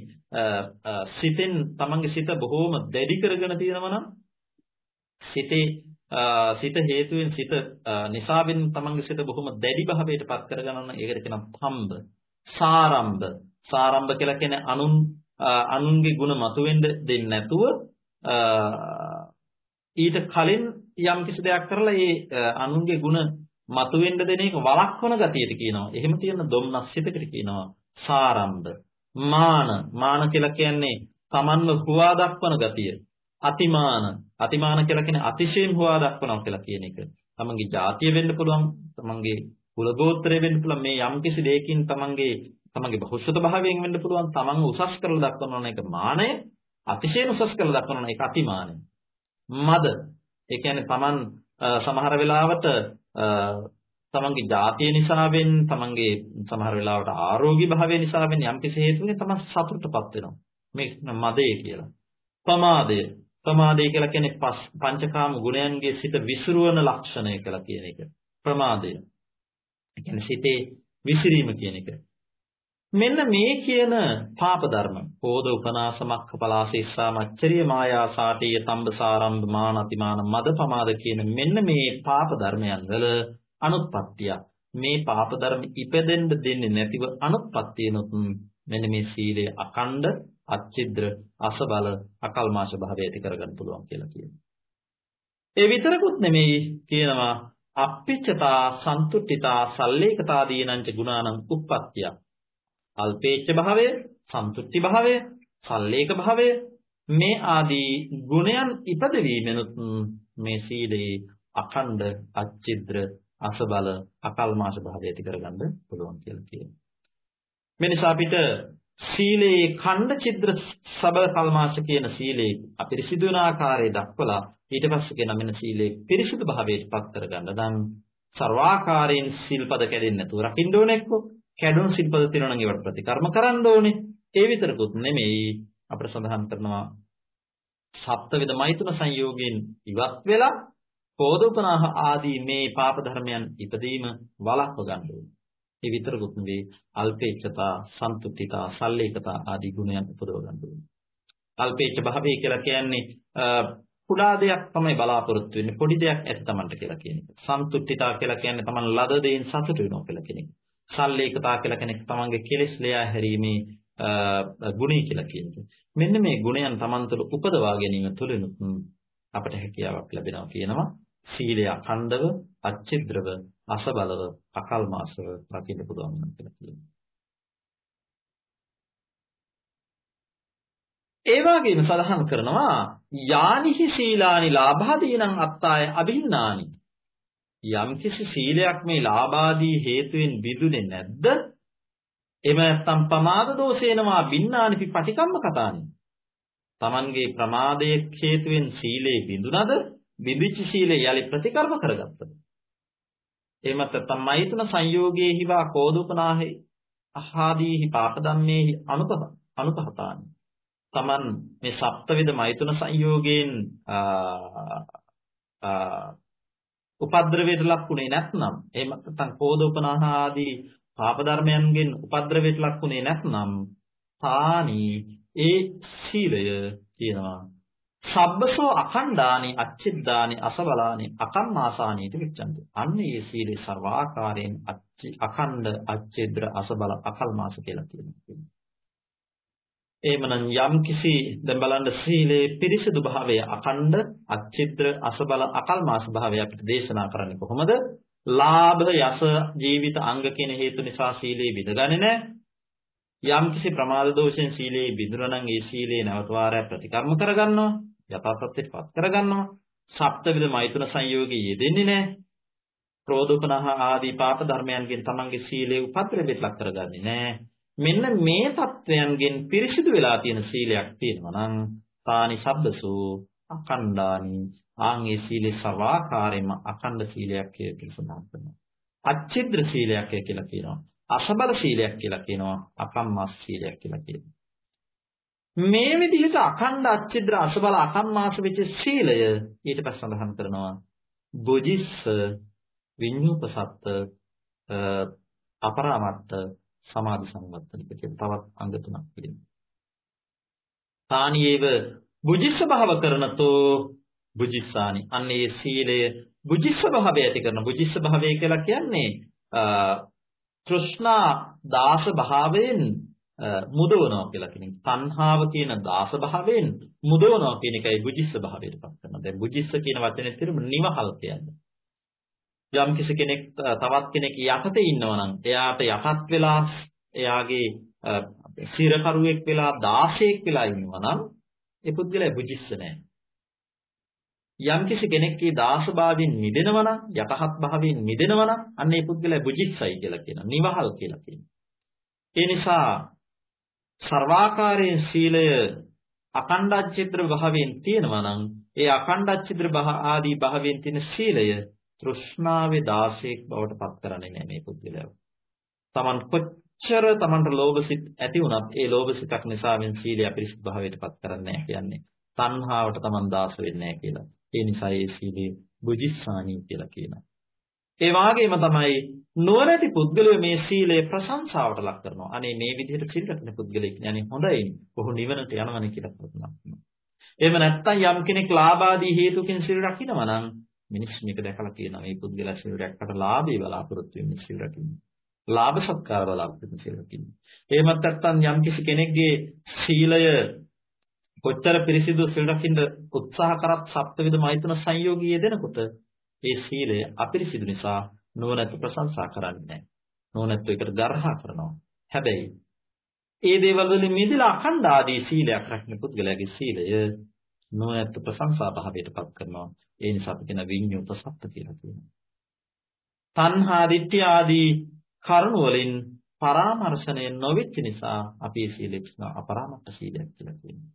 සිතෙන් තමන්ගේ සිත බොහෝම දැඩි කරගෙන තියෙනවා නම් සිතේ සිත හේතුවෙන් සිත නිසාවෙන් තමන්ගේ සිත බොහොම දැඩි භාවයට පත් කරගන්න ඒකට කියනවා පම්බ සාරම්භ සාරම්භ කියලා කියන්නේ අනුන් අනුන්ගේ ಗುಣ මතුවෙන්න දෙන්නේ නැතුව ඊට කලින් යම් කිසි දෙයක් කරලා ඒ අනුන්ගේ ಗುಣ මතුවෙන්න දෙන එක වළක්වන ගතියට කියනවා. එහෙම තියෙන ධම්නස් සිතකට කියනවා සාරම්භ. මාන මාන කියලා කියන්නේ තමන්ව හුවා දක්වන ගතිය. අතිමාන අතිමාන කියලා කියන්නේ අතිශයින් හොවා දක්වනවා කියලා කියන එක. තමන්ගේ ජාතිය වෙන්න පුළුවන්, තමන්ගේ කුල ගෝත්‍රය වෙන්න පුළුවන් මේ යම්කිසි දෙයකින් තමන්ගේ තමන්ගේ බහුශ්‍රත භාවයෙන් වෙන්න පුළුවන්, තමන්ව උසස් කරලා දක්වනවා එක මානය, අතිශයින් උසස් කරලා දක්වනවා එක අතිමානය. මද ඒ කියන්නේ තමන් සමහර වෙලාවට තමන්ගේ ජාතිය නිසාවෙන් තමන්ගේ සමහර වෙලාවට ආරෝග්‍ය භාවය නිසාවෙන් යම්කිසි හේතුවකින් තමන් සතුටටපත් වෙනවා. මේ මදේ කියලා. ප්‍රමාදය ප්‍රමාදය කියලා කියන්නේ පංචකාම ගුණයන්ගේ සිත විසිරුවන ලක්ෂණය කියලා කියන එක. ප්‍රමාදය. ඒ කියන්නේ සිතේ විසිරීම කියන එක. මෙන්න මේ කියන පාප ධර්ම කෝධ උපනාසමක්ඛ පලාසීස්සා මච්චරිය මායා සාටීය තම්බසාරම්භ මානතිමාන මද පමාද කියන මෙන්න මේ පාප ධර්මයන් වල අනුත්පත්තිය මේ පාප ධර්ම ඉපදෙන්න දෙන්නේ නැතිව අනුත්පත්තියනොත් මෙන්න මේ සීලය අකණ්ඩ අච්චිද්‍ර අසබල අකල්මාශ භාවය ඇති කරගන්න පුළුවන් කියලා කියනවා. ඒ විතරකුත් නෙමෙයි කියනවා අප්පිච්චතා සන්තුට්ඨිතා සල්ලේකතා දීනංච ගුණානං උප්පත්තිය. අල්පේච්ඡ භාවය, සන්තුට්ටි භාවය, සල්ලේක භාවය මේ ආදී ගුණයන් ඉපදවීමෙනුත් මේ සීලේ අඛණ්ඩ අච්චිද්‍ර අසබල අකල්මාශ භාවය ඇති කරගන්න පුළුවන් කියලා කියනවා. මේ නිසා අපිට සීලේ ඛණ්ඩ චිද්‍ර සබල කල්මාශ කියන සීලේ අපිරිසිදු වෙන ආකාරය දක්වලා ඊට පස්සේ කියන මෙන්න සීලේ පිරිසිදු භාවයට පත් කරගන්න. නම් ਸਰවාකාරයෙන් සිල්පද කැඩෙන්නේ නැතුව රකින්න ඕනේ එක්ක. කැඩුණු සිල්පද තියෙනවා නම් ඒවට ප්‍රතිකර්ම කරන්න ඕනේ. ඒ විතරකුත් නෙමෙයි. අපිට සඳහන් කරනවා සප්තවිද මෛතුන සංයෝගයෙන් ඉවත් වෙලා පෝදෝපනාහ ආදී මේ පාප ධර්මයන් ඉදීම වළක්ව ගන්න ඕනේ. ඒ විතරකුත් නෙවෙයි අල්පේච්ඡතා, සන්තුට්ඨිතා, සල්ලේකතා ආදී ගුණයන් උපදව ගන්න ඕනේ. අල්පේච්ඡ භාවය කියලා කියන්නේ කුඩා දෙයක් තමයි බලාපොරොත්තු වෙන්නේ පොඩි දෙයක් ඇති Tamanට කියලා කියන එක. සන්තුට්ඨිතා කියලා කියන්නේ Taman ලද දෙයින් සතුට වෙනවා කියලා කියන එක. සල්ලේකතා කියලා කෙනෙක් Tamanගේ කෙලෙස් ලෙයා හැරීමේ ගුණය කියලා කියන එක. මෙන්න මේ ගුණයන් Taman තුළ උපදවා ගැනීම තුළිනුත් අපට හැකියාවක් ලැබෙනවා කියනවා සීලය අඛණ්ඩව අච්චිද්‍රව අසබලව අකල්මාසව රකින්න පුළුවන් කියලා කියනවා. ඒ වගේම සඳහන් කරනවා යානිහි සීලානි ලාභාදීනං අත්තාය අභින්නානි. යම්කිසි සීලයක් මේ ලාභාදී හේතුවෙන් බිඳුනේ නැද්ද? එම නැත්තම් ප්‍රමාද දෝෂේනවා බින්නානිපි පටිකම්ම කතානි. Tamanගේ ප්‍රමාදයේ හේතුවෙන් සීලේ බිඳුනද බිඳිච්ච සීලය යලි ප්‍රතිකර්ම කරගත්තද? එහෙමත් නැත්නම් මෛතුන සංයෝගයේ හිවා කෝදුපනාහි අහාදීහි පාප ධම්මේහි අනුපහ අනුපහතානි. Taman මේ සප්තවිද මෛතුන සංයෝගයෙන් උපද්ද්‍රවයට ලක්ුණේ නැත්නම් එහෙම නැත්නම් කෝධෝපනාහ ආදී පාප ධර්මයන්ගෙන් උපද්ද්‍රවයට ලක්ුණේ නැත්නම් තානි ඒ සීලය කියනවා. සබ්බසෝ අඛණ්ඩානි අච්චිද්දානි අසබලානි අකම්මාසානි විච්ඡන්ති අන්න ඒ සීලේ ਸਰවාකාරයෙන් අඛණ්ඩ අච්චිද්‍ර අසබල අකල්මාස කියලා කියනවා එහෙමනම් යම් කිසි දැන් බලන්න සීලේ පිරිසිදු භාවය අඛණ්ඩ අච්චිත්‍ර අසබල අකල්මාස භාවය අපිට දේශනා කරන්නේ කොහොමද? ලාභ යස ජීවිත අංග කියන හේතු නිසා සීලේ විදගන්නේ නැහැ. යම් කිසි ප්‍රමාද දෝෂෙන් සීලේ බිඳුනනම් ඒ සීලේ නැවත වාරයක් ප්‍රතිකර්ම කරගන්නවා. යථාර්ථත්වයටපත් කරගන්නවා. සප්තවිද මෛතුන සංයෝගයේ යෙදෙන්නේ නැහැ. ක්‍රෝධෝපනහ ආදී පාප ධර්මයන්ගෙන් තමන්ගේ සීලේ උපද්‍රවයට ලක් කරගන්නේ නැහැ. මෙන්න මේ தත්වයන්ගෙන් පිරිසිදු වෙලා තියෙන සීලයක් තියෙනවා නම් තානි සබ්බසු අකණ්ඩානි ආන්ගේ සීලේ සවාකාරයෙන්ම අකණ්ඩ සීලයක් කියලා සඳහන් කරනවා. අච්චිද්‍ර සීලයක් කියලා කියනවා. අසබල සීලයක් කියලා කියනවා. අකම්මස් සීලයක් කියලා කියනවා. මේ විදිහට අඛණ්ඩ අච්චිද්‍ර අසබල අකම්මාස වෙච්ච සීලය ඊට පස්සේ සඳහන් කරනවා බුජිස්ස විඤ්ඤුපසත්ත අපරාමත්ත සමාධි සංවත්තනික කියන තවත් අංග තුනක් පිළිගන්න. තානියේව බුජිස්ස භාව කරනතෝ බුජිස්සානි අන්නේ සීලය බුජිස්ස භාවය ඇති කරන බුජිස්ස භාවය කියලා කියන්නේ තෘෂ්ණා දාස භාවයෙන් මුදවනවා කියලා කියන තණ්හාව කියන දාස භාවයෙන් මුදවනවා කියන එකයි බුජිස්ස භාවයට පත් කරනවා. දැන් බුජිස්ස කියන වචනේ තේරුම නිවහල් කියන්නේ. යම් කිසි කෙනෙක් තවත් කෙනෙක් යටතේ ඉන්නවා නම් එයාට යටත් වෙලා එයාගේ සිරකරුවෙක් වෙලා දාසයෙක් වෙලා ඉන්නවා නම් ඒ පුද්ගලයා බුජිස්ස නැහැ. යම් කිසි කෙනෙක්ගේ දාසභාවයෙන් මිදෙනවා නම් යටහත් භාවයෙන් මිදෙනවා නම් අන්න ඒ පුද්ගලයා බුජිස්සයි කියලා කියනවා. නිවහල් කියලා කියනවා. ඒ නිසා සර්වාකාරයෙන් සීලය අකණ්ඩච්චිත්‍ර භාවයෙන් තියෙනවා නම් ඒ අකණ්ඩච්චිත්‍ර ආදී භාවයෙන් තියෙන සීලය තෘෂ්ණාවේ 16ක් බවට පත් කරන්නේ නැහැ මේ පුද්ගලයා. Taman කොච්චර Tamanට ලෝභසිත ඇති වුණත් ඒ ලෝභසිතක් නිසාවෙන් සීලය අපිරිසිදු භාවයට පත් කරන්නේ නැහැ කියන්නේ. තණ්හාවට Taman දාස වෙන්නේ නැහැ කියලා. ඒ නිසා ඒ සීලේ බුද්ධිස්සානී කියලා කියනවා. ඒ වාගේම තමයි නුවණැති පුද්ගලයා මේ සීලය ප්‍රශංසාවට ලක් කරනවා. අනේ මේ විදිහට සිල් රැකෙන පුද්ගලෙක් කියන්නේ හොඳයි. කොහොම නිවනට යනවනේ කියලා කල්පනා කරනවා. එහෙම නැත්නම් යම් කෙනෙක් ලාභාදී හේතුකින් සිල් රකින්නවා නම් මිනිස්සු මේක දැකලා කියනවා මේ පුද්ගලයා සිල් රැක්කට ලාභේ බලාපොරොත්තු වෙන්නේ සිල් රකින්නේ. ලාභ සත්කාර බලාපොරොත්තු සිල් රකින්නේ. එහෙමත් නැත්නම් යම්කිසි කෙනෙක්ගේ සීලය කොච්චර පිරිසිදු සිල් රකින්න උත්සාහ කරත් සප්තවිධ මෛතුන සංයෝගී යෙදෙනකොට ඒ සීලය අපිරිසිදු නිසා නුවණැති ප්‍රශංසා කරන්නේ නැහැ. නුවණැත්තු එකට ගර්හා කරනවා. හැබැයි ඒ දේවල් වලින් මිදලා අඛණ්ඩ ආදී සීලයක් රැකෙන පුද්ගලයාගේ සීලය නොඇත්ත ප්‍රශංසා භාවයටපත් කරනවා. ඒ නිසා අපි කියන විඤ්ඤුපසත්ත කියලා කියනවා. තණ්හා දිට්ඨිය ආදී කරුණ වලින් පරාමර්ශණය නොවෙච්ච නිසා අපි සීලෙක් අපරාමත්ත සීලයක් කියලා කියනවා.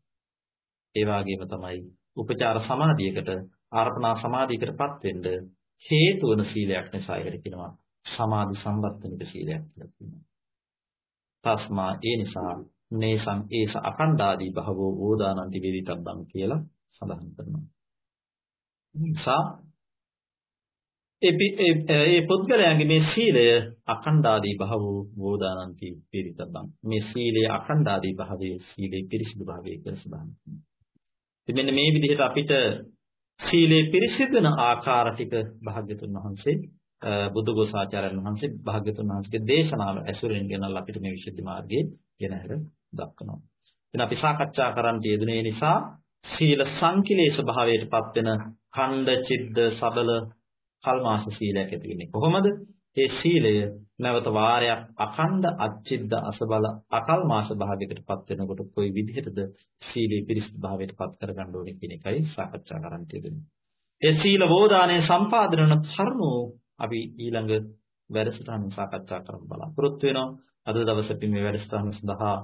ඒ වගේම තමයි උපචාර සමාධියකට ආර්පණා සමාධියකටපත් වෙන්න හේතු වන සීලයක් නිසා ඒකට කියනවා සමාධි සම්වත්තනික සීලයක් කියලා කියනවා. තස්මා ඒ නිසා නේසං ඒස අකණ්ඩාදී භවෝ ඕදානන්ති වේදිතබ්බං කියලා සඳහන් කරනවා. නිසා ඒ පුද්ගලයන්ගේ මේ සීලය අඛණ්ඩාදී භවෝ වෝදානන්ති පිරිතබ්බං මේ සීලය අඛණ්ඩාදී භවයේ සීලේ පිරිසිදු භාවයේ කියලා සඳහන් කරනවා. ඉතින් මෙන්න මේ විදිහට අපිට සීලේ පිරිසිදුන ආකාර ටික භාග්‍යතුන් වහන්සේ බුදුගෝසාචාර්යන් වහන්සේ භාග්‍යතුන් වහන්සේගේ දේශනාව ඇසුරෙන් ගෙනල්ලා අපිට මේ විශේෂ මාර්ගයේ ගෙනහැර දක්වනවා. ඉතින් අපි සාකච්ඡා කරන්න යෙදුනේ නිසා සීල සංකිලේශ භාවයටපත් වෙන ඛණ්ඩ චිද්ද සබල කල්මාස සීලයක් ඇති වෙන්නේ කොහොමද? ඒ සීලය නැවත වාරයක් අඛණ්ඩ අච්චිද්ද අසබල අකල්මාස භාවයකටපත් වෙනකොට කොයි විදිහටද සීලේ පිරිසිදු භාවයටපත් කරගන්න ඕනේ කියන එකයි සාකච්ඡා කරන්න තියෙන්නේ. ඒ සීල වෝදානයේ සම්පාදන වන කරුණු අපි ඊළඟ වැඩසටහන සාකච්ඡා කරන්න බලාපොරොත්තු වෙනවා. අද දවසේ මේ වැඩසටහන සඳහා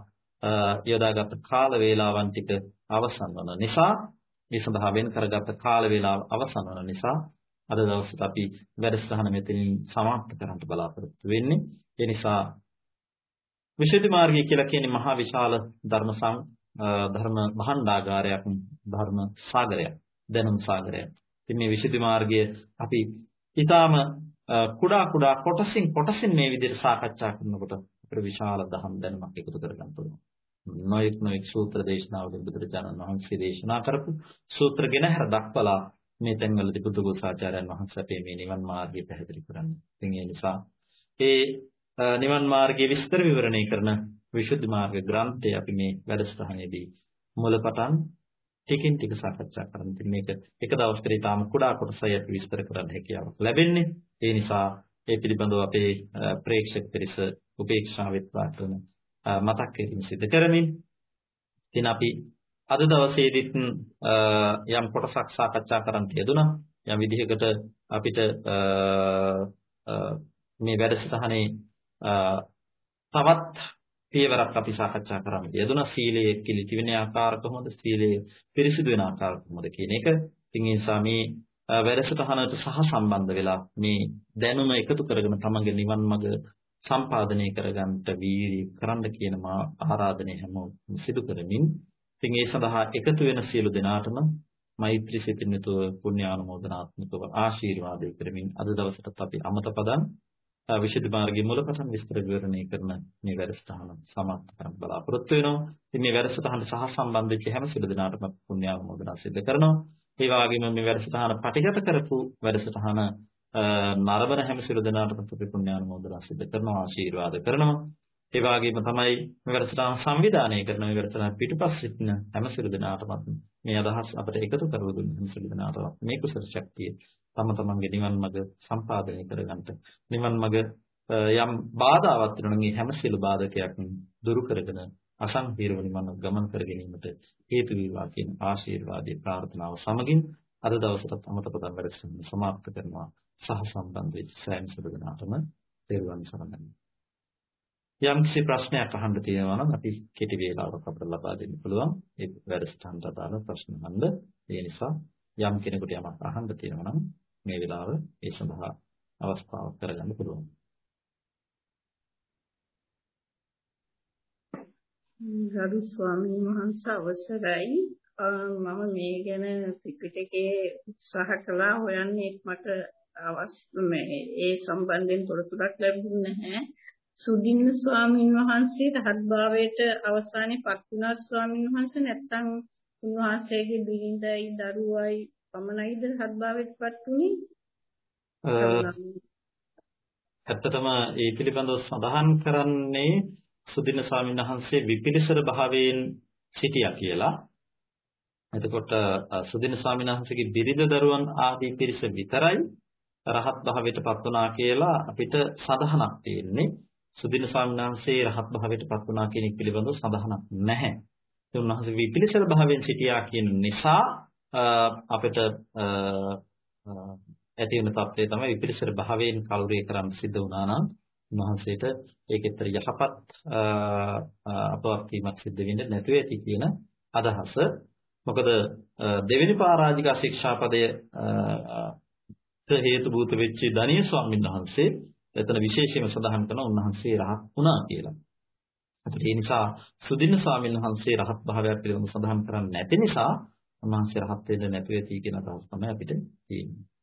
යොදාගත් කාල වේලාවන් ටික අවසන් වන නිසා මේ සඳහා වෙන් කරගත් කාල වේලාව අවසන් වන නිසා අද දවසට අපි වැඩසටහන මෙතනින් සමාප්ත කරන්න බලාපොරොත්තු වෙන්නේ. ඒ නිසා විශේෂ මාර්ගය කියලා කියන්නේ මහා විශාල ධර්ම සං ධර්ම භාණ්ඩාගාරයක් ධර්ම සාගරයක් දැනුම් සාගරයක්. ඉතින් මේ විශේෂ මාර්ගය අපි ඊටාම කුඩා කුඩා කොටසින් කොටසින් මේ විදිහට සාකච්ඡා කරනකොට අපිට විශාල දහම් දැනුමක් එකතු කරගන්න පුළුවන්. නොයෙක් නොයෙක් සූත්‍ර දේශනාවලින් බුදුරජාණන් වහන්සේ දේශනා කරපු සූත්‍රගෙන හැර දක්වලා මේ තැන්වලදී බුදුගෝසාචාර්යයන් වහන්සේ අපේ මේ නිවන් මාර්ගය පැහැදිලි කරන්නේ. ඉතින් ඒ නිසා ඒ නිවන් මාර්ගයේ විස්තර විවරණය කරන විසුද්ධි මාර්ග ග්‍රන්ථය අපි මේ වැඩසටහනේදී මුලපටන් ටිකින් ටික සාකච්ඡා කරන්න. ඉතින් මේක එක දවසකට ඊටාම කුඩා කොටසයි අපි විස්තර කරන්න හැකියාවක් ලැබෙන්නේ. ඒ නිසා ඒ පිළිබඳව අපේ ප්‍රේක්ෂක පිරිස උපේක්ෂාවෙත් වාටන මතක් කිරීම සිදු කරමින් ඉතින් අපි අද දවසේදීත් යම් කොටසක් සාකච්ඡා කරන්න තියදුනා. යම් විදිහකට අපිට මේ වැඩසටහනේ තවත් පියවරක් අපි සාකච්ඡා කරන්න යෙදුණා සීලයේ කිලිටි වෙන ආකාර කොහොමද සීලයේ පිරිසිදු වෙන ආකාර කොහොමද කියන එක. ඉතින් ඒ නිසා මේ වැඩසටහනට සහ සම්බන්ධ වෙලා මේ දැනුම එකතු කරගෙන තමන්ගේ නිවන් මඟ සම්පාදනය කරගන්නට වීර්ය කරන්න කියන මා ආරාධනය හැමෝම සිදු කරමින් ඉතින් ඒ සඳහා එකතු වෙන සියලු දෙනාටම මෛත්‍රී සිතින් යුතුව පුණ්‍යානුමෝදනාත්මකව ආශිර්වාදේ කරමින් අද දවසටත් අපි අමත පදන් විශේෂ මාර්ගයේ මුලපටන් විස්තර විවරණය කරන මේ වැඩසටහන සමාප්ත කරන්න බලාපොරොත්තු වෙනවා. ඉතින් මේ වැඩසටහනට සහ සම්බන්ධ වෙච්ච හැම සියලු දෙනාටම පුණ්‍යානුමෝදනා සිදු කරනවා. ඒ වගේම මේ වැඩසටහන පටිගත කරපු වැඩසටහන නරඹන හැම සියලු දෙනාටම අපි පුණ්‍යානුමෝදනා සිදු කරනවා ආශිර්වාද කරනවා. ඒ වගේම තමයි මේ වැඩසටහන සංවිධානය කරන මේ වැඩසටහන පිටුපස් සිටින හැම සියලු දෙනාටම මේ අදහස් අපිට එකතු කරව දුන්න හැම සියලු දෙනාටම මේ කුසල ශක්තිය තම තමන්ගේ නිවන් මඟ සම්පාදනය කරගන්නට නිවන් මඟ යම් බාධාවක් වෙනවා නම් හැම සියලු බාධකයක් දුරු කරගෙන අසංකීර්ණ නිවන් ගමන් කර ගැනීමට හේතු වේවා කියන ආශිර්වාදයේ ප්‍රාර්ථනාව සමගින් අද දවසට අමතපදම් වැඩසටහන සමාප්ත කරනවා. සහ සම්බන්ධ වෙච්ච සෑම සියලු දෙනාටම තෙරුවන් සරණයි. යම් කිසි ප්‍රශ්නයක් අහන්න තියෙනවා නම් අපි කෙටි වේලාවක් අපිට ලබා දෙන්න පුළුවන්. ඒ වැඩසටහනට අදාළ ප්‍රශ්න අහන්න ඒ නිසා යම් කෙනෙකුට යමක් අහන්න තියෙනවා නම් මේ වෙලාව ඒ සඳහා අවස්ථාවක් කරගන්න පුළුවන්. ගරු ස්වාමීන් වහන්සේ අවසරයි. මම මේ ගැන ත්‍රිපිටකයේ උත්සාහ කළා. හොයන්නේ මට අවශ්‍ය මේ ඒ සම්බන්ධයෙන් තොරතුරක් ලැබුණේ නැහැ. සුදින්න ස්වාමීන් වහන්සේ රහත් භාවයට අවසානයේ පත් වුණා ස්වාමීන් වහන්සේ නැත්තම් උන්වහන්සේගේ බිරිඳයි දරුවයි පමණයිද රහත් භාවයට පත් වුණේ? ඇත්තටම ඒ පිළිබඳව සඳහන් කරන්නේ සුදින ස්වාමීන් වහන්සේ විපිලිසර භාවයෙන් සිටියා කියලා. එතකොට සුදින ස්වාමීන් වහන්සේගේ බිරිඳ දරුවන් ආදී පිරිස විතරයි රහත් භාවයට පත් වුණා කියලා අපිට සඳහනක් තියෙන්නේ. සුදින ස්වාමීන් වහන්සේ රහත් භාවයට පත් වුණා කියන එක පිළිබඳව සඳහනක් නැහැ. ඒ උන්වහන්සේ විපිලිසර භාවයෙන් සිටියා කියන නිසා අපිට ඇති වෙන තත්ත්වය තමයි විපිලිසර භාවයෙන් කල්පේ කරන්න සිද්ධ වුණා නම් උන්වහන්සේට ඒකෙතර යහපත් අපවත් වීමක් සිද්ධ වෙන්නේ නැතුව ඇති කියන අදහස. මොකද දෙවෙනි පරාජිකා ශික්ෂාපදය හේතු භූත වෙච්ච ධනිය ස්වාමීන් වහන්සේ එතන විශේෂයෙන්ම සඳහන් කරන උන්වහන්සේ රහත් වුණා කියලා. ඒ නිසා සුදින්න ස්වාමීන් වහන්සේ රහත් භාවයක් පිළිබඳව සඳහන් කරන්නේ නැති නිසා උන්වහන්සේ රහත් වෙන්න නැතුව ඇති කියන අදහස් තමයි අපිට තියෙන්නේ.